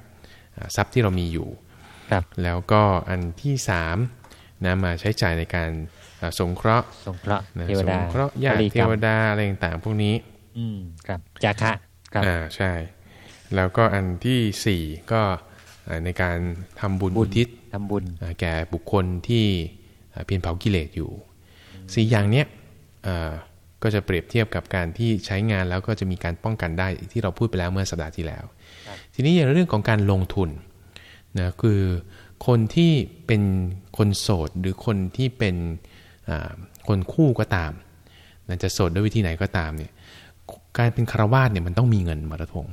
อ่าทรัพย์ที่เรามีอยู่ครับแล้วก็อันที่สามนะมาใช้จ่ายในการอ่าสงเคราะห์สงเคราะห์นะเทวสดางเคราะห์ญาบติริเทกรรมวดาอะไรต่างๆพวกนี้ อืมครับจาคะครับอ่าใช่ แล้วก็อันที่สี่ก็อ่าในการทำบุญบุญอุทิศทำบุญอ่าแก่บุคคลที่อ่าเพียรเผากิเลสอยู่ สี่อย่างเนี้ยอ่าก็จะเปรียบเทียบกับการที่ใช้งานแล้วก็จะมีการป้องกันได้ที่เราพูดไปแล้วเมื่อสัปดาห์ที่แล้ว ทีนี้อย่างเรื่องของการลงทุนนะคือคนที่เป็นคนโสดหรือคนที่เป็นอ่าคนคู่ก็ตามนะจะโสดด้วยวิธีไหนก็ตามเนี่ยการเป็นคารวาสเนี่ยมันต้องมีเงินมรดก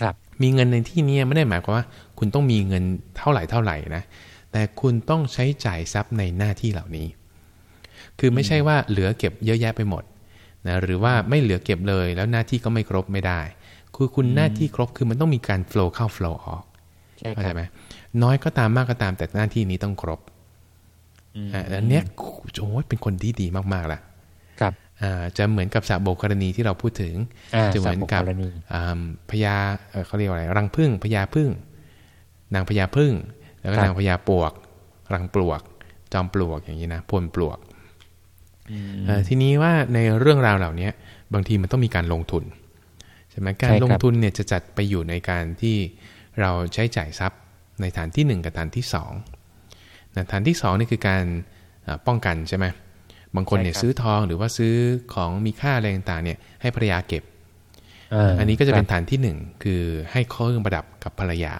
ครับ มีเงินในที่นี้ไม่ได้หมายความว่า คุณต้องมีเงินเท่าไหร่เท่าไหร่นะแต่คุณต้องใช้จ่ายทรัพย์ในหน้าที่เหล่านี้ คือไม่ใช่ว่าเหลือเก็บเยอะแยะไปหมดนะหรือว่าไม่เหลือเก็บเลยแล้วหน้าที่ก็ไม่ครบไม่ได้ คือคุณหน้าที่ครบคือมันต้องมีการ flow เข้า flow ออกใช่เข้าคใจรับไหมน้อยก็ตามมากก็ตามแต่หน้าที่นี้ต้องครบอืมอ่าอันเนี้ยโอ้ยเป็นคนที่ดีมากๆละครับอ่าจะเหมือนกับสาโบกรณีที่เราพูดถึงอ่าจะเหมือนกับสามกรณีอ่าพญาเอ่อเขาเรียกว่าอะไรรังผึ้งพญาผึ้งนางพญาผึ้งแล้วก็นางพญาปลวก รังปลวก จอมปลวกอย่างนี้นะพลปลวกอืมเอ่อ ทีนี้ว่าในเรื่องราวเหล่านี้บางทีมันต้องมีการลงทุนใช่ไหมการใช่ครับลงทุนเนี่ยจะจัดไปอยู่ในการที่เราใช้จ่ายทรัพย์ในฐานที่หนึ่งกับฐานที่สองนะฐานที่สองนี่คือการอ่าป้องกันใช่ไหมบางคนเนี่ยซื้อทองหรือว่าซื้อของมีค่าอะไรต่างๆเนี่ยให้ภรรยาเก็บาอันนี้ก็จะเป็นครับฐานที่หนึ่งคือให้เครื่องประดับกับภรรยา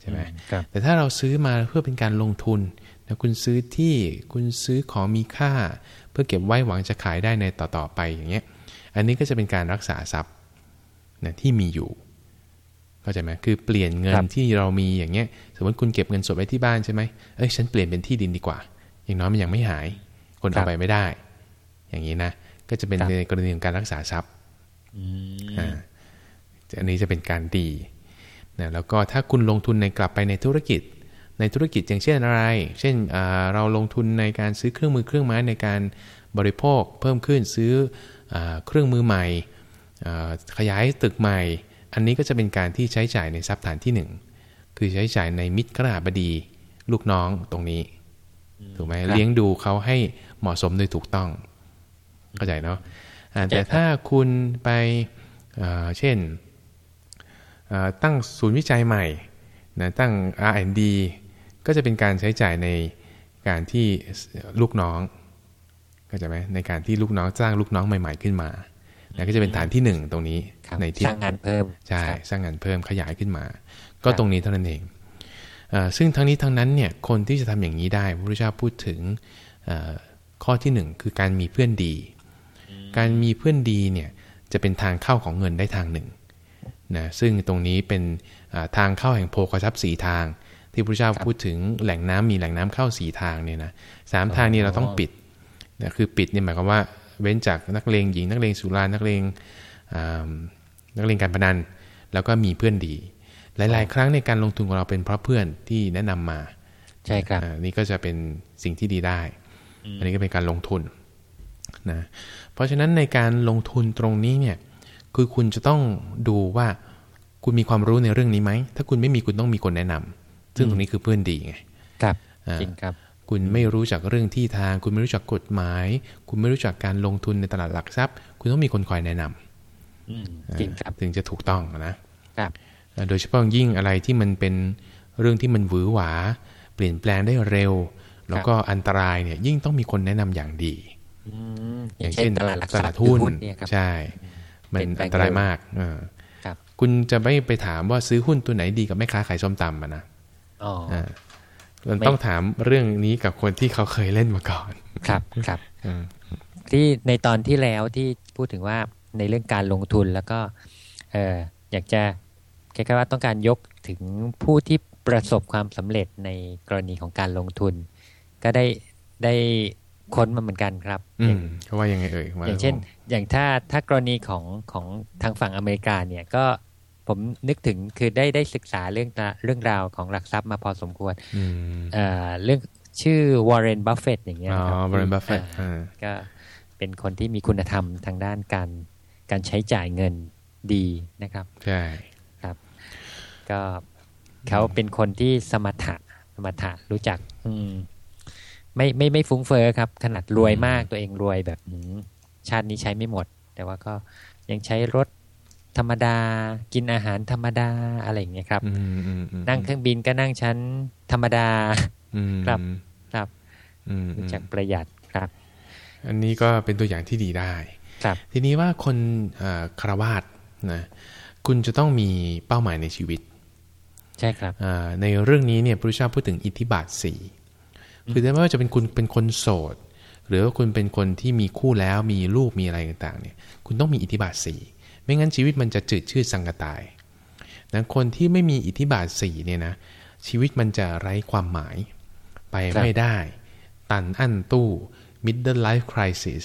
ใช่ไหมครับแต่ถ้าเราซื้อมาเพื่อเป็นการลงทุนนะคุณซื้อที่คุณซื้อของมีค่า เพื่อเก็บไว้หวังจะขายได้ในต่อๆไปอย่างเงี้ย อันนี้ก็จะเป็นการรักษาทรัพย์นะที่มีอยู่เข้าใจไหมคือเปลี่ยนเงิครันบที่เรามีอย่างเงี้ย สมมติคุณเก็บเงินสดไว้ที่บ้านใช่ไหมเอ้ยฉันเปลี่ยนเป็นที่ดินดีกว่า อย่างน้อยมันยังไม่หาย คนเอาไปไม่ได้ อย่างนี้นะก็จะเป็นในกรณีของการรักษาทรัพย์อืมอ่าอันนี้จะเป็นการดีนะแล้วก็ถ้าคุณลงทุนในกลับไปในธุรกิจ ในธุรกิจอย่างเช่นอะไร เช่นอ่าเราลงทุนในการซื้อเครื่องมือเครื่องไม้ในการบริโภคเพิ่มขึ้นซื้ออาเครื่องมือใหม่อ่าขยายตึกใหม่ อันนี้ก็จะเป็นการที่ใช้จ่ายในทรัพย์ฐานที่หนึ่งคือใช้จ่ายในมิตรกระบดีลูกน้องตรงนี้ถูกไหมครับเลี้ยงดูเขาให้เหมาะสมโดยถูกต้องเข้าใจเนาะอ่าแต่เข้าใจครับถ้าคุณไปอ่าเช่นอ่าตั้งศูนย์วิจัยใหม่นะตั้ง R&D ก็จะเป็นการใช้จ่ายในการที่ลูกน้องเข้าใจไหมในการที่ลูกน้องสร้างลูกน้องใหม่ ๆขึ้นมานะก็จะเป็นฐานที่หนึ่งตรงนี้ครับในที่สร้างงานเพิ่มใช่ครับสร้างงานเพิ่มขยายขึ้นมา ก็ครับตรงนี้เท่านั้นเองเออซึ่งทั้งนี้ทั้งนั้นเนี่ยคนที่จะทำอย่างนี้ได้พระพุทธเจ้าพูดถึงเอ่อข้อที่หนึ่งคือการมีเพื่อนดี การมีเพื่อนดีเนี่ยจะเป็นทางเข้าของเงินได้ทางหนึ่งนะซึ่งตรงนี้เป็นอ่าทางเข้าแห่งโภคทรัพย์สีทาง ที่พระพุทธเจ้าพูดถึงแหล่งน้ำมีแหล่งน้ำเข้าสีทางเนี่ยนะสามทางนี้เราต้องปิดนะคือปิดเนี่ยหมายความว่าเว้นจากนักเลงหญิง นักเลงสุรานักเลงอ่านักเลงการพนัน แล้วก็มีเพื่อนดี หลาย ๆ ครั้งในการลงทุนของเราเป็นเพราะเพื่อนที่แนะนำมาใช่ครับอ่านี่ก็จะเป็นสิ่งที่ดีได้ อันนี้ก็เป็นการลงทุนนะเพราะฉะนั้นในการลงทุนตรงนี้เนี่ยคือคุณจะต้องดูว่าคุณมีความรู้ในเรื่องนี้ไหม ถ้าคุณไม่มีคุณต้องมีคนแนะนำ ซึ่งตรงนี้คือเพื่อนดีไงครับอ่าจริงครับ คุณไม่รู้จักเรื่องที่ทาง คุณไม่รู้จักกฎหมาย คุณไม่รู้จักการลงทุนในตลาดหลักทรัพย์ คุณต้องมีคนคอยแนะนำอืมจริงครับถึงจะถูกต้องนะครับเอ่อโดยเฉพาะยิ่งอะไรที่มันเป็นเรื่องที่มันหวือหวา เปลี่ยนแปลงได้เร็ว แล้วก็อันตรายเนี่ย ยิ่งต้องมีคนแนะนำอย่างดีอืมออย่างย่างเช่เช่นนตลาดหลักตทรัลาพดย์หรือหุ้นหุ้นเนี่ยครับใช่ มันเปลี่ยนแปลงอันตรายมากเออครับคุณจะไม่ไปถามว่าซื้อหุ้นตัวไหนดีกับแม่ค้าขายส้มตำอะนะ อ๋อออ่ามันต้องถามเรื่องนี้กับคนที่เขาเคยเล่นมาก่อน ครับครับอืมที่ในตอนที่แล้วที่พูดถึงว่าในเรื่องการลงทุนแล้วก็เอออยากจะคล้ายๆว่าต้องการยกถึงผู้ที่ประสบความสำเร็จในกรณีของการลงทุน ก็ได้ได้ค้นมาเหมือนกันครับอือย่างมเขาว่ายังไงเอ่ยว่อย่างเช่น อย่างถ้าถ้ากรณีของของทางฝั่งอเมริกาเนี่ยก็ ผมนึกถึงคือได้ได้ศึกษาเรื่องราวเรื่องราวของหลักทรัพย์มาพอสมควรอืมเอ่อเรื่องชื่อวอร์เรนบัฟเฟตอย่างเงี้ยอ๋อนะครับวอร์เรนบัฟเฟตอ่าอ่าก็เป็นคนที่มีคุณธรรมทางด้านการการใช้จ่ายเงินดีนะครับ ใช่ก็เขาเป็นคนที่สมถะสมถะรู้จัก อืม ไม่ไม่ไม่ฟุ้งเฟ้อครับ ขนาดรวยมากตัวเองรวยแบบอืมชาตินี้ใช้ไม่หมด แต่ว่าก็ยังใช้รถ ธรรมดา กินอาหารธรรมดาอะไรอย่างเงี้ยครับอืมอืมอืมนั่งเครื่องบินก็นั่งชั้นธรรมดาอืมครับครับอืมอืรู้มจักประหยัดครับ อันนี้ก็เป็นตัวอย่างที่ดีได้ ครับ ทีนี้ว่าคนเอ่อคารวาสนะคุณจะต้องมีเป้าหมายในชีวิต ใช่ครับอ่าในเรื่องนี้เนี่ยพระพุทธเจ้าพูดถึงอิทธิบาทสี่คือไม่ว่าจะเป็นคุณเป็นคนโสด หรือว่าคุณเป็นคนที่มีคู่แล้วมีลูกมีอะไรต่างๆ เนี่ย คุณต้องมีอิทธิบาทสี่ ไม่งั้นชีวิตมันจะจืดชืดสังกตายนะคนที่ไม่มีอิทธิบาทสี่เนี่ยนะชีวิตมันจะไร้ความหมาย ไปครับไม่ได้ ตันอั้นตู้ middle life crisis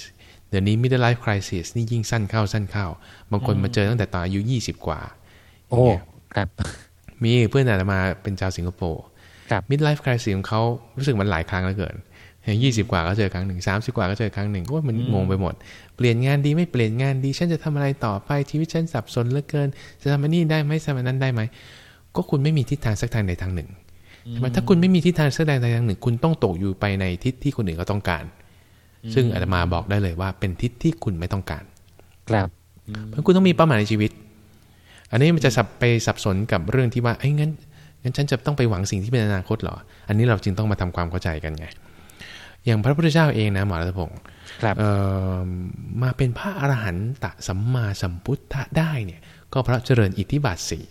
เดี๋ยวนี้ middle life crisis นี่ยิ่งสั้นเข้าสั้นเข้า บางคนมาเจอตั้งแต่ตอนอายุ20กว่า โอ้ครับมีเพื่อนอาจจะมาเป็นชาวสิงคโปร์ครับ mid life crisis ของเขารู้สึกมันหลายครั้งแล้วเกิน ยี่สิบกว่าก็เจอครั้งหนึ่งสามสิบกว่าก็เจอครั้งหนึ่งโอ้ยมันงงไปหมด เปลี่ยนงานดีไม่เปลี่ยนงานดี ฉันจะทำอะไรต่อไปชีวิตฉันสับสนเหลือเกิน จะทำอันนี้ได้ไหมทำอันนั้นได้ไหมก็คุณไม่มีทิศทางสักทางใดทางหนึ่งใช่ไหมถ้าคุณไม่มีทิศทางสักทางใดทางหนึ่ง คุณต้องตกอยู่ไปในทิศที่คนอื่นเขาต้องการ ซึ่งอาตมาบอกได้เลยว่าเป็นทิศที่คุณไม่ต้องการ ครับเพราะคุณต้องมีเป้าหมายในชีวิต อันนี้มันจะสับไปสับสนกับเรื่องที่ว่าเอ้ยงั้นงั้นฉันจะต้องไปหวังสิ่งที่เป็นอนาคตเหรอ อันนี้เราจึงต้องมาทำความเข้าใจกันไง อย่างพระพุทธเจ้าเองนะหมอรัตพงศ์ครับเอ่อมาเป็นพระอรหันตสัมมาสัมพุทธะได้เนี่ย ก็เพราะเจริญอิทธิบาทสี่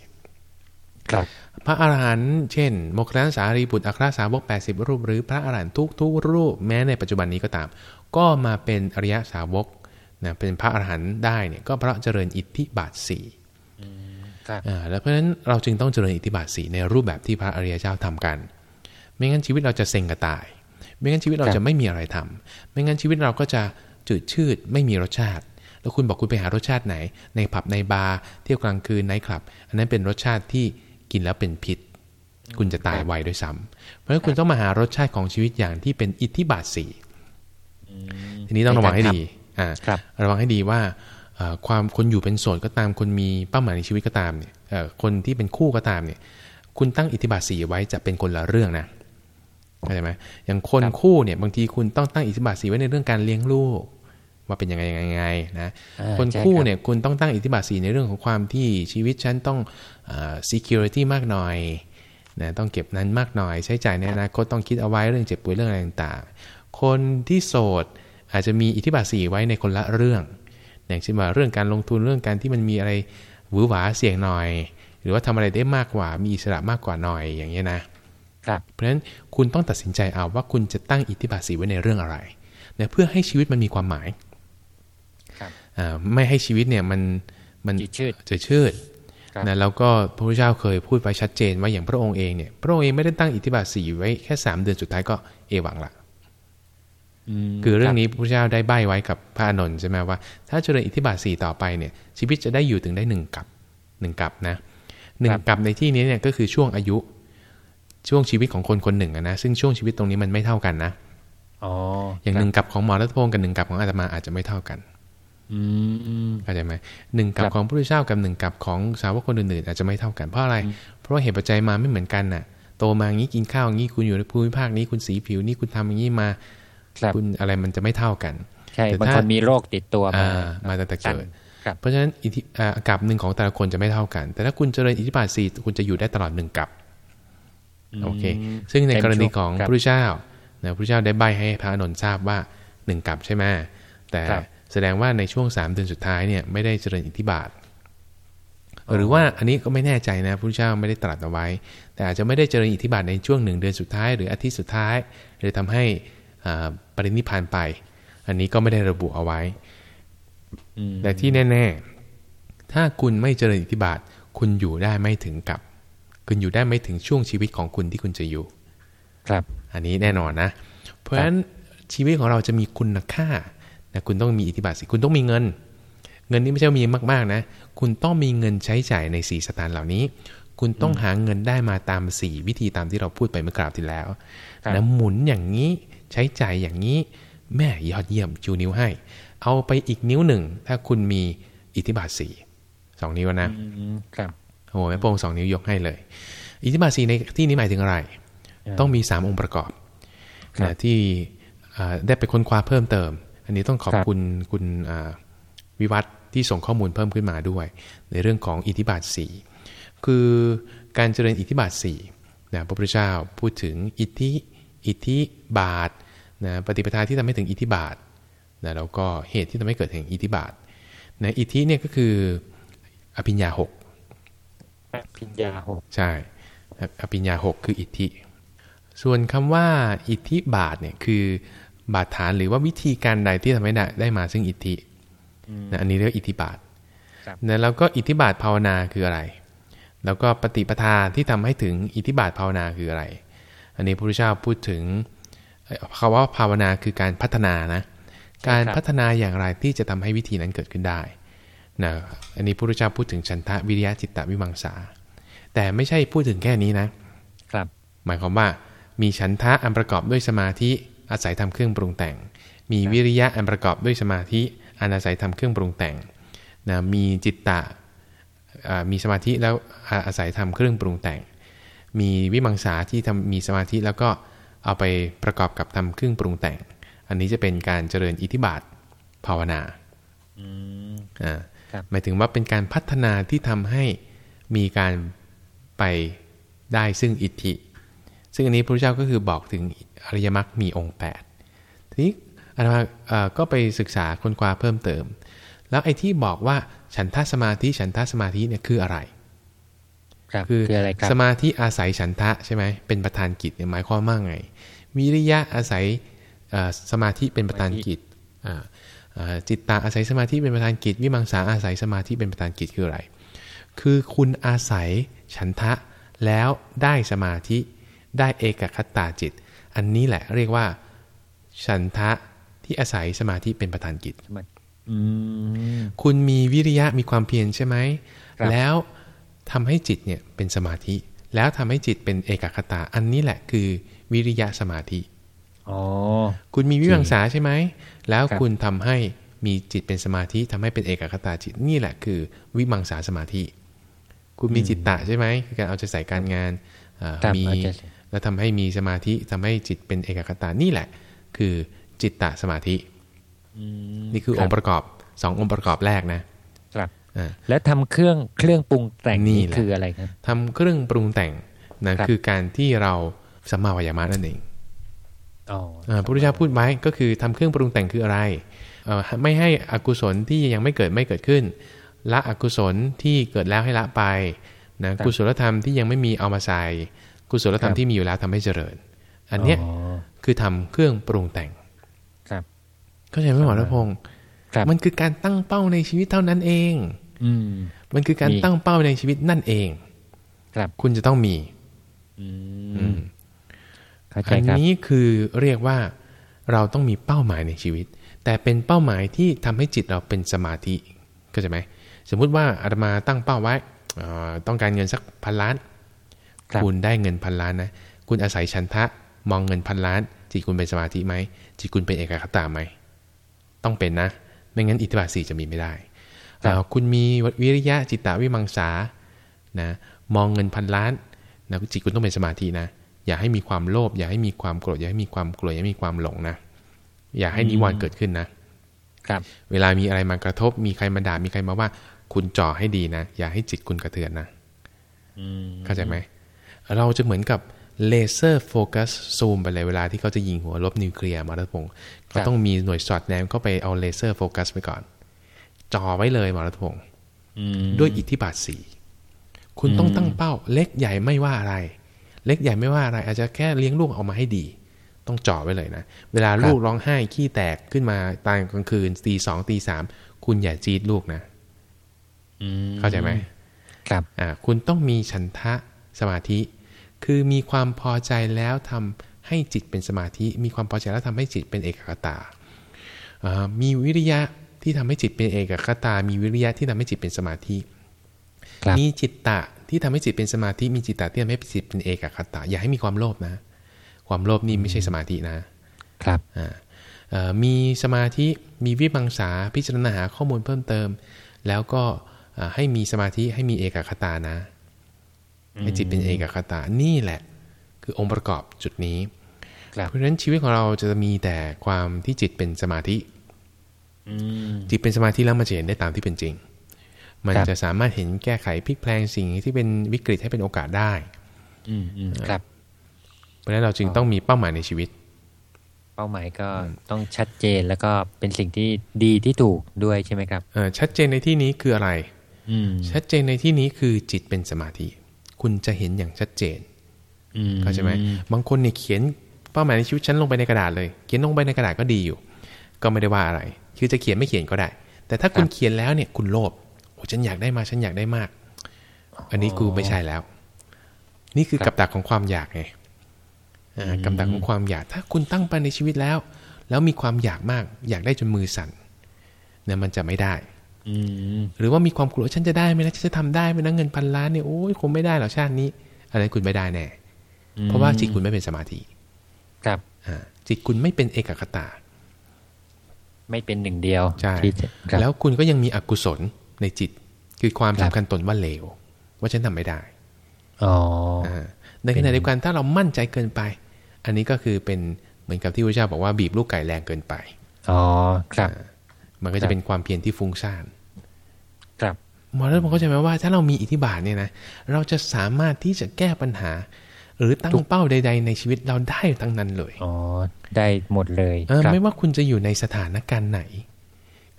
ครับพระอรหันต์เช่นโมคคัลลาสารีบุตรอัครสาวก 80 รูป หรือพระอรหันต์ทุกทุกๆรูปแม้ในปัจจุบันนี้ก็ตาม ก็มาเป็นอริยสาวกนะเป็นพระอรหันต์ได้เนี่ยก็เพราะเจริญอิทธิบาทสี่ครับอ่าแล้วเพราะฉะนั้นเราจึงต้องเจริญอิทธิบาทสีในรูปแบบที่พระอริยเจ้าทำกัน ไม่งั้นชีวิตเราจะเซ็งกระตาย ไม่งั้นชีวิตเราครับจะไม่มีอะไรทำไม่งั้นชีวิตเราก็จะจืดชืดไม่มีรสชาติ แล้วคุณบอกคุณไปหารสชาติไหน ในผับในบาร์เที่ยวกลางคืนไนท์คลับ อันนั้นเป็นรสชาติที่กินแล้วเป็นพิษ คุณจะตายไวด้วยซ้ำเพราะฉะนั้นคุณต้องมาหารสชาติของชีวิตอย่างที่เป็นอิทธิบาทสี่ทีนี้ต้องระวังให้ดีอ่าครับระวังให้ดีว่าเอ่อความคนอยู่เป็นโสดก็ตาม คนมีเป้าหมายในชีวิตก็ตามเนี่ยเอ่อคนที่เป็นคู่ก็ตามเนี่ย คุณตั้งอิทธิบาทสีไว้จะเป็นคนละเรื่องนะ เข้าใจไหมอย่างคนครับคู่เนี่ยบางทีคุณต้องตั้งอิทธิบาทสีไว้ในเรื่องการเลี้ยงลูกว่าเป็นยังไงยังไงยังไงนะอ่าคนใช่คู่รับเนี่ยคุณต้องตั้งอิทธิบาทสีในเรื่องของความที่ชีวิตฉันต้องเอ่อ security มากหน่อยนะต้องเก็บนั้นมากหน่อยใช้จ่ายในอนาคตต้องคิดเอาไว้เรื่องเจ็บป่วยเรื่องอะไรต่างๆ คนที่โสดอาจจะมีอิทธิบาทสีไว้ในคนละเรื่อง อย่างเช่นว่าเรื่องการลงทุนเรื่องการที่มันมีอะไรหวือหวาเสี่ยงหน่อย หรือว่าทำอะไรได้มากกว่ามีอิสระมากกว่าหน่อยอย่างเงี้ยนะครับ เพราะฉะนั้นคุณต้องตัดสินใจเอาว่าคุณจะตั้งอิทธิบาทสีไว้ในเรื่องอะไรนะเพื่อให้ชีวิตมันมีความหมายครับอ่าไม่ให้ชีวิตเนี่ยมันมันจืดชืดจืดชืดครับนะแล้วก็พระพุทธเจ้าเคยพูดไว้ชัดเจนว่าอย่างพระองค์เองเนี่ยพระองค์เองไม่ได้ตั้งอิทธิบาทสีไว้แค่สามเดือนสุดท้ายก็เอวังละมคือเรื่องนี้พระพุทธเจ้าได้ใบ้ไว้กับพระอานนท์ใช่ไหมว่า ถ้าเจริญอิทธิบาทสี่ต่อไปเนี่ย ชีวิตจะได้อยู่ถึงได้หนึ่งกับหนึ่งกับนะหนึ่งกับในที่นี้เนี่ยก็คือช่วงอายุ ช่วงชีวิตของคนคนหนึ่งอะนะซึ่งช่วงชีวิตตรงนี้มันไม่เท่ากันนะออ๋ออย่างหนึ่งกับของหมอรัตพงศ์กับหนึ่งกับของอาตมาอาจจะไม่เท่ากัน อืมเข้าใจไหมหนึ่งกับครับของพระพุทธเจ้ากับหนึ่งกับของสาวกคนอื่นๆอาจจะไม่เท่ากันเพราะอะไร เพราะว่าเหตุปัจจัยมาไม่เหมือนกันน่ะ โตมาอย่างนี้กินข้าวอย่างนี้คุณอยู่ในภูมิภาคนี้คุณสีผิวนี่คุณทำอย่างนี้มาครับคุณอะไรมันจะไม่เท่ากันใช่แต่บางถ้าคนมีโรคติดตัวมาอ่ามาตั้งแต่เกิดครับเพราะฉะนั้นอิทธิอ่ากับหนึ่งของแต่ละคนจะไม่เท่ากัน แต่ถ้าคุณเจริญอิทธิบาทสี่คุณจะอยู่ได้ตลอดหนึ่งกับ โอเคมซึ่งในเต็มกรณีช่วงของครัพบระพุทธเจ้านะพระพุทธเจ้าได้ใบให้พระอานนท์ทราบว่าหนึ่งกับใช่ไหมแต่ครับแสดงว่าในช่วงสามเดือนสุดท้ายเนี่ยไม่ได้เจริญอิทธิบาท หรือว่าอันนี้ก็ไม่แน่ใจนะพระพุทธเจ้าไม่ได้ตรัสเอาไว้ แต่อาจจะไม่ได้เจริญอิทธิบาทในช่วงหนึ่งเดือนสุดท้าย หรืออาทิตย์สุดท้ายเลยทำให้อ่าปรินิพพานไป อันนี้ก็ไม่ได้ระบุเอาไว้อืมแต่ที่แน่ ๆ ถ้าคุณไม่เจริญอิทธิบาท คุณอยู่ได้ไม่ถึงกับ คุณอยู่ได้ไม่ถึงช่วงชีวิตของคุณที่คุณจะอยู่ ครับ อันนี้แน่นอนนะ เพราะฉะนั้นชีวิตของเราจะมีคุณค่านะคุณต้องมีอิทธิบาทสิคุณต้องมีเงิน เงินนี้ไม่ใช่ว่ามีมาก ๆนะ คุณต้องมีเงินใช้จ่ายในสีสถานเหล่านี้ คุณต้องหาเงินได้มาตามสี่วิธีตามที่เราพูดไปเมื่อกราบที่แล้วครับนะหมุนอย่างนี้ใช้จ่ายอย่างนี้ แม่ยอดเยี่ยมจูนิ้วให้ เอาไปอีกนิ้วหนึ่งถ้าคุณมีอิทธิบาทสี่สองนิ้วนะอืมครับ โอ้โหแม่โป้งสองนิ้วยกให้เลย อิทธิบาทสีในที่นี้หมายถึงอะไรอ่าต้องมี 3 องค์ประกอบครับนะที่อ่าได้ไปค้นคว้าเพิ่มเติม อันนี้ต้องขอบครับคุณคุณอ่าวิวัฒน์ที่ส่งข้อมูลเพิ่มขึ้นมาด้วย ในเรื่องของอิทธิบาทสีคือการเจริญอิทธิบาทสี่นะพระพุทธเจ้าพูดถึงอิทธิอิทธิบาทนะปฏิปทาที่ทำให้ถึงอิทธิบาทนะแล้วก็เหตุที่ทำให้เกิดแห่งอิทธิบาทนะอิทธิเนี่ยก็คืออภิญญาหก พิญญาหกใช่อภิญญาหกคืออิทธิ ส่วนคำว่าอิทธิบาทเนี่ยคือบาทฐานหรือว่าวิธีการใดที่ทำให้ได้ได้มาซึ่งอิทธินะอันนี้เรียกว่าอิทธิบาทครับนะแล้วก็อิทธิบาทภาวนาคืออะไร แล้วก็ปฏิปทาที่ทำให้ถึงอิทธิบาทภาวนาคืออะไร อันนี้พระพุทธเจ้าพูดถึงเอ่อคำว่าภาวนาคือการพัฒนานะ การพัฒนาอย่างไรที่จะทำให้วิธีนั้นเกิดขึ้นได้ นะอันนี้พระพุทธเจ้าพูดถึงฉันทะวิริยะจิตตวิมังสา แต่ไม่ใช่พูดถึงแค่นี้นะ ครับ หมายความว่า มีฉันทะอันประกอบด้วยสมาธิอาศัยทำเครื่องปรุงแต่ง มีวิริยะอันประกอบด้วยสมาธิอันอาศัยทำเครื่องปรุงแต่งนะมีจิตตะอ่ามีสมาธิแล้วอาอาศัยทำเครื่องปรุงแต่ง มีวิมังสาที่ทำมีสมาธิแล้วก็เอาไปประกอบกับทำเครื่องปรุงแต่ง อันนี้จะเป็นการเจริญอิทธิบาทภาวนาอืมอ่าครับ หมายถึงว่าเป็นการพัฒนาที่ทำให้มีการไปได้ซึ่งอิทธิ ซึ่งอันนี้พระพุทธเจ้าก็คือบอกถึงอริยมรรคมีองค์ 8 ทีนี้อาตมาเอ่อก็ไปศึกษาค้นคว้าเพิ่มเติม แล้วไอ้ที่บอกว่าฉันทะสมาธิฉันทะสมาธิเนี่ยคืออะไรครับคือคืออะไรครับสมาธิอาศัยฉันทะใช่ไหมเป็นประธานกิจเนี่ยหมายความว่าไงวิริยะอาศัยเอ่อสมาธิเป็นประธานกิจอ่าอ่า จิตตาอาศัยสมาธิเป็นประธานกิจ วิมังสาอาศัยสมาธิเป็นประธานกิจคืออะไร คือคุณอาศัยฉันทะแล้วได้สมาธิได้เอกคตาจิต อันนี้แหละเรียกว่า ฉันทะที่อาศัยสมาธิเป็นประธานกิจอืมคุณมีวิริยะมีความเพียรใช่ไหมครับแล้วทำให้จิตเนี่ยเป็นสมาธิ แล้วทำให้จิตเป็นเอกคตา อันนี้แหละคือวิริยะสมาธิ อ๋อ คุณมีวิมังสาใช่ไหม แล้วครับคุณทำให้มีจิตเป็นสมาธิทำให้เป็นเอกคตาจิตนี่แหละคือ วิมังสาสมาธิ คุณมีจิตตะใช่ไหมคือการเอาใจใส่การงานอ่าครับมีเอาใจใส่แล้วทำให้มีสมาธิทำให้จิตเป็นเอกคตานี่แหละ คือจิตตะสมาธิอืมนี่คือองค์ประกอบสององค์ประกอบแรกนะครับอ่าแล้วทำเครื่องเครื่องปรุงแต่งนี่นี่แหละคืออะไรครับทำเครื่องปรุงแต่งนะครับคือการที่เราสัมมาวายามะนั่นเองอ๋ออ่า พระพุทธเจ้าพูดไว้ก็คือทำเครื่องปรุงแต่งคืออะไรเอ่อไม่ให้อกุศลที่ยังไม่เกิดไม่เกิดขึ้น ละอกุศลที่เกิดแล้วให้ละไปนะกุศลธรรมที่ยังไม่มีเอามาใส่กุศลธรรมที่มีอยู่แล้วทำให้เจริญ อันเนี้ยอ๋อคือทำเครื่องปรุงแต่งครับเข้าใจไหมหมอรัพงศ์ครับมันคือการตั้งเป้าในชีวิตเท่านั้นเอง อืมมันคือการมีตั้งเป้าในชีวิตนั่นเอง ครับคุณจะต้องมี อือืมมเข้าใจ อันครับนี้คือเรียกว่าเราต้องมีเป้าหมายในชีวิต แต่เป็นเป้าหมายที่ทำให้จิตเราเป็นสมาธิเข้าใจไหมสมมุติว่าอาตมาตั้งเป้าไว้เอ่อต้องการเงินสักพันล้านครับคุณได้เงินพันล้านนะคุณอาศัยฉันทะมองเงินพันล้าน จิตคุณเป็นสมาธิไหมจิตคุณเป็นเอกคตาไหมต้องเป็นนะ ไม่งั้นอิทธิบาทสี่จะมีไม่ได้ครับเอ่อคุณมีวิริยะจิตตวิมังสานะมองเงินพันล้านนะจิตคุณต้องเป็นสมาธินะ อย่าให้มีความโลภอย่าให้มีความโกรธอย่าให้มีความกลัวอย่าให้มีความหลงนะอย่าให้นิวรณ์เกิดขึ้นนะครับ เวลามีอะไรมากระทบ มีใครมาด่ามีใครมาว่า คุณจ่อให้ดีนะอย่าให้จิตคุณกระเทือนนะอืมเข้าใจไหมเราจะเหมือนกับเลเซอร์โฟกัสซูมไปเลยเวลาที่เขาจะยิงหัวรบนิวเคลียร์มารัตพงศ์เขาต้องมีหน่วยสอดแนมเข้าไปเอาเลเซอร์โฟกัสไปก่อนจ่อไว้เลยมารัตพงศ์อืมด้วยอิทธิบาทสี่คุณต้องตั้งเป้า เล็กใหญ่ไม่ว่าอะไร เล็กใหญ่ไม่ว่าอะไรอาจจะแค่เลี้ยงลูกออกมาให้ดี ต้องจ่อไว้เลยนะ เวลาลูกร้องไห้ขี้แตกขึ้นมาตอนกลางคืนตีสองตีสามคุณอย่าจี๊ดลูกนะอืมเข้าใจไหมครับอ่าคุณต้องมีฉันทะสมาธิ คือมีความพอใจแล้วทำให้จิตเป็นสมาธิ มีความพอใจแล้วทำให้จิตเป็นเอกคตาอ่ามีวิริยะที่ทำให้จิตเป็นเอกคตามีวิริยะที่ทำให้จิตเป็นสมาธิครับ มีจิตตะที่ทำให้จิตเป็นสมาธิมีจิตตะที่ทำให้จิตเป็นเอกคตาอย่าให้มีความโลภนะ ความโลภนี่ไม่ใช่สมาธินะ ครับอ่าเอ่อมีสมาธิมีวิปังสาพิจารณาหาข้อมูลเพิ่มเติม แล้วก็อ่าให้มีสมาธิให้มีเอกคตานะ ให้จิตเป็นเอกคตานี่แหละ คือองค์ประกอบจุดนี้ครับเพราะฉะนั้นชีวิตของเราจะมีแต่ความที่จิตเป็นสมาธิอืมจิตเป็นสมาธิแล้วมันจะเห็นได้ตามที่เป็นจริง มันครับจะสามารถเห็นแก้ไขพลิกแพลงสิ่งที่เป็นวิกฤตให้เป็นโอกาสได้อืมอืมครับ เพราะฉะนั้นเราจึงต้องมีเป้าหมายในชีวิต เป้าหมายก็ต้องชัดเจนแล้วก็เป็นสิ่งที่ดีที่ถูกด้วยใช่ไหมครับเอ่อชัดเจนในที่นี้คืออะไร อืมชัดเจนในที่นี้คือจิตเป็นสมาธิ คุณจะเห็นอย่างชัดเจนอืมเข้าใจไหมบางคนเนี่ยเขียนเป้าหมายในชีวิตฉันลงไปในกระดาษเลย เขียนลงไปในกระดาษก็ดีอยู่ ก็ไม่ได้ว่าอะไร คือจะเขียนไม่เขียนก็ได้ แต่ถ้าคุณเขียนแล้วเนี่ยคุณโลภโอ้ ฉันอยากได้มาฉันอยากได้มาก อันนี้กูไม่ใช่แล้ว นี่คือกับดักของความอยากไงอ่ากับดักของความอยาก ถ้าคุณตั้งไปในชีวิตแล้ว แล้วมีความอยากมาก อยากได้จนมือสั่นเนี่ยมันจะไม่ได้อืมหรือว่ามีความกลัวฉันจะได้ไหมนะฉันจะทำได้ไหมนะเงินพันล้านเนี่ยโอ้ยคงไม่ได้หรอกชาตินี้อันนั้นคุณไม่ได้แน่เพราะว่าจิตคุณไม่เป็นสมาธิครับอ่าจิตคุณไม่เป็นเอกคตา ไม่เป็นหนึ่งเดียวใช่ที่จะครับแล้วคุณก็ยังมีอกุศล ในจิต คือความครัสำบคัญตนว่าเลว ว่าฉันทำไม่ได้อ๋ออ่าในขณะเดียวกันถ้าเรามั่นใจเกินไป อันนี้ก็คือเป็นเหมือนกับที่พระเจ้าบอกว่าบีบลูกไก่แรงเกินไปอ๋อครับ มันก็ครัจะบเป็นความเพียรที่ฟุ้งซ่านครับหมอเริ่มเข้าใจไหมว่าถ้าเรามีอิทธิบาทเนี่ยนะเราจะสามารถที่จะแก้ปัญหา หรือตั้งเป้าใด ๆ ในชีวิตเราได้ทั้งนั้นเลยอ๋อได้หมดเลยเออครับไม่ว่าคุณจะอยู่ในสถานการณ์ไหน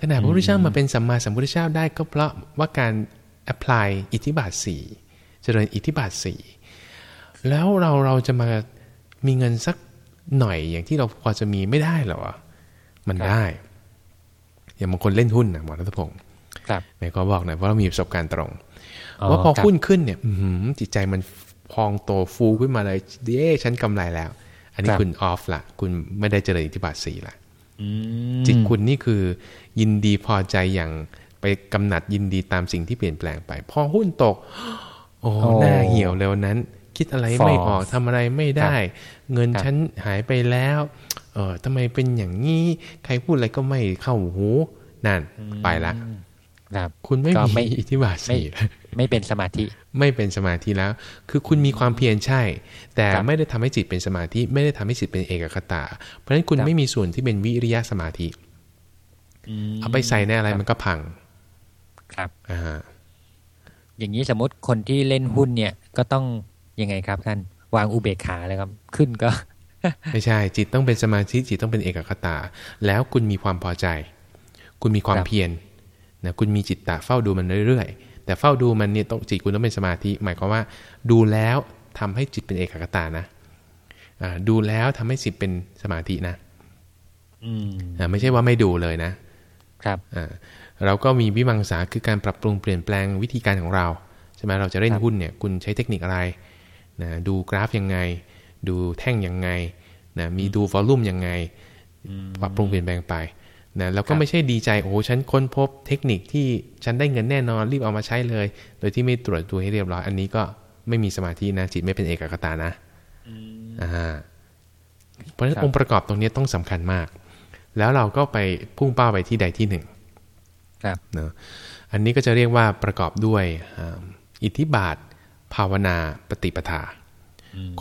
ขณะพระพุทธเจ้ามาเป็นสัมมาสัมพุทธเจ้าได้ก็เพราะว่าการ apply อิทธิบาทสี่เจริญอิทธิบาทสี่แล้วเราเราจะมามีเงินสักหน่อยอย่างที่เราพอจะมีไม่ได้เหรอวะมันครับได้ อย่างบางคนเล่นหุ้นนะหมอรัตพงศ์ครับแม่ก็บอกหน่อยเพราะเรามีประสบการณ์ตรงอ๋อว่าพอครับหุ้นขึ้นเนี่ยอื้อหือจิตใจมันพองโตฟูขึ้นมาเลยเย้ฉันกำไรแล้ว อันนี้คุณออฟละคุณไม่ได้เจริญอิทธิบาทสี่ละอืม จิตคุณนี่คือ ยินดีพอใจอย่างไปกำหนัดยินดีตามสิ่งที่เปลี่ยนแปลงไป พอหุ้นตก โอ้หน้าเหี่ยวเร็วนั้น คิดอะไรไม่ออกทำอะไรไม่ได้ เงินฉันหายไปแล้ว เออทำไมเป็นอย่างนี้ ใครพูดอะไรก็ไม่เข้าหูนั่นไปละ ครับ คุณไม่ก็มีไม่อิทธิบาทไม่สี่แล้วไม่เป็นสมาธิ ไม่เป็นสมาธิแล้ว คือคุณมีความเพียรใช่ แต่ครับไม่ได้ทำให้จิตเป็นสมาธิ ไม่ได้ทำให้จิตเป็นเอกคตา เพราะฉะนั้นคุณครับไม่มีส่วนที่เป็นวิริยะสมาธิมเอาไปใส่ในอะไรมันก็พัง ครับอ่าอย่างนี้สมมติคนที่เล่นหุ้นเนี่ยก็ต้องยังไงครับท่านวางอุเบกขาเลยครับ ขึ้นก็ ไม่ใช่ จิตต้องเป็นสมาธิจิตต้องเป็นเอกคตา แล้วคุณมีความพอใจ คุณมีความครับเพียร นะคุณมีจิตตะเฝ้าดูมันเรื่อยๆ แต่เฝ้าดูมันเนี่ยต้องจิตคุณต้องเป็นสมาธิ หมายความว่า ดูแล้วทำให้จิตเป็นเอกคตานะอ่าดูแล้วทำให้จิตเป็นสมาธินะอืมอ่าไม่ใช่ว่าไม่ดูเลยนะ ครับอ่าเราก็มีวิมังสาคือการปรับปรุงเปลี่ยนแปลงวิธีการของเราใช่ไหมเราจะเล่นครับหุ้นเนี่ย คุณใช้เทคนิคอะไรนะดูกราฟยังไง ดูแท่งยังไงนะมีดูวอลลุ่มยังไง ปรับปรุงเปลี่ยนแปลงไป นะแล้วก็ไม่ใช่ดีใจโอ้โหฉันค้นพบเทคนิคที่ฉันได้เงินแน่นอนรีบเอามาใช้เลย โดยที่ไม่ตรวจดูให้เรียบร้อย อันนี้ก็ไม่มีสมาธินะ จิตไม่เป็นเอกคตานะอ่าเพราะฉะนั้นองค์ประกอบตรงนี้ต้องสำคัญมาก แล้วเราก็ไปพุ่งเป้าไปที่ใดที่หนึ่งครับเนาะอันนี้ก็จะเรียกว่าประกอบด้วยอ่าอิทธิบาท ภาวนาปฏิปทา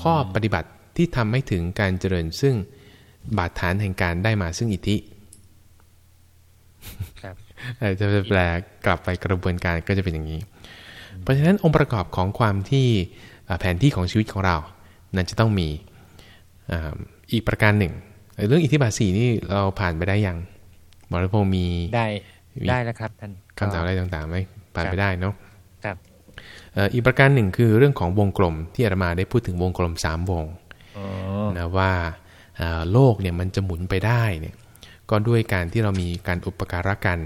ข้อปฏิบัติที่ทำให้ถึงการเจริญซึ่งบาดฐานแห่งการได้มาซึ่งอิทธิครับเอ่อ จะแปลกลับไปกระบวนการก็จะเป็นอย่างนี้ เพราะฉะนั้นองค์ประกอบของความที่อ่าแผนที่ของชีวิตของเรา นั้นจะต้องมีอ่าอีกประการหนึ่ง เรื่องอิทธิบาทสี่นี่เราผ่านไปได้ยังหมอรัพงศ์มีได้มีได้แล้วครับท่านคำถามอะไรต่างๆไหมผ่านไปได้เนาะครับเอ่ออีกประการหนึ่งคือเรื่องของวงกลมที่อาตมาได้พูดถึงวงกลมสามวงอ๋อนะว่าเอ่อโลกเนี่ยมันจะหมุนไปได้เนี่ย ก็ด้วยการที่เรามีการอุปการะกัน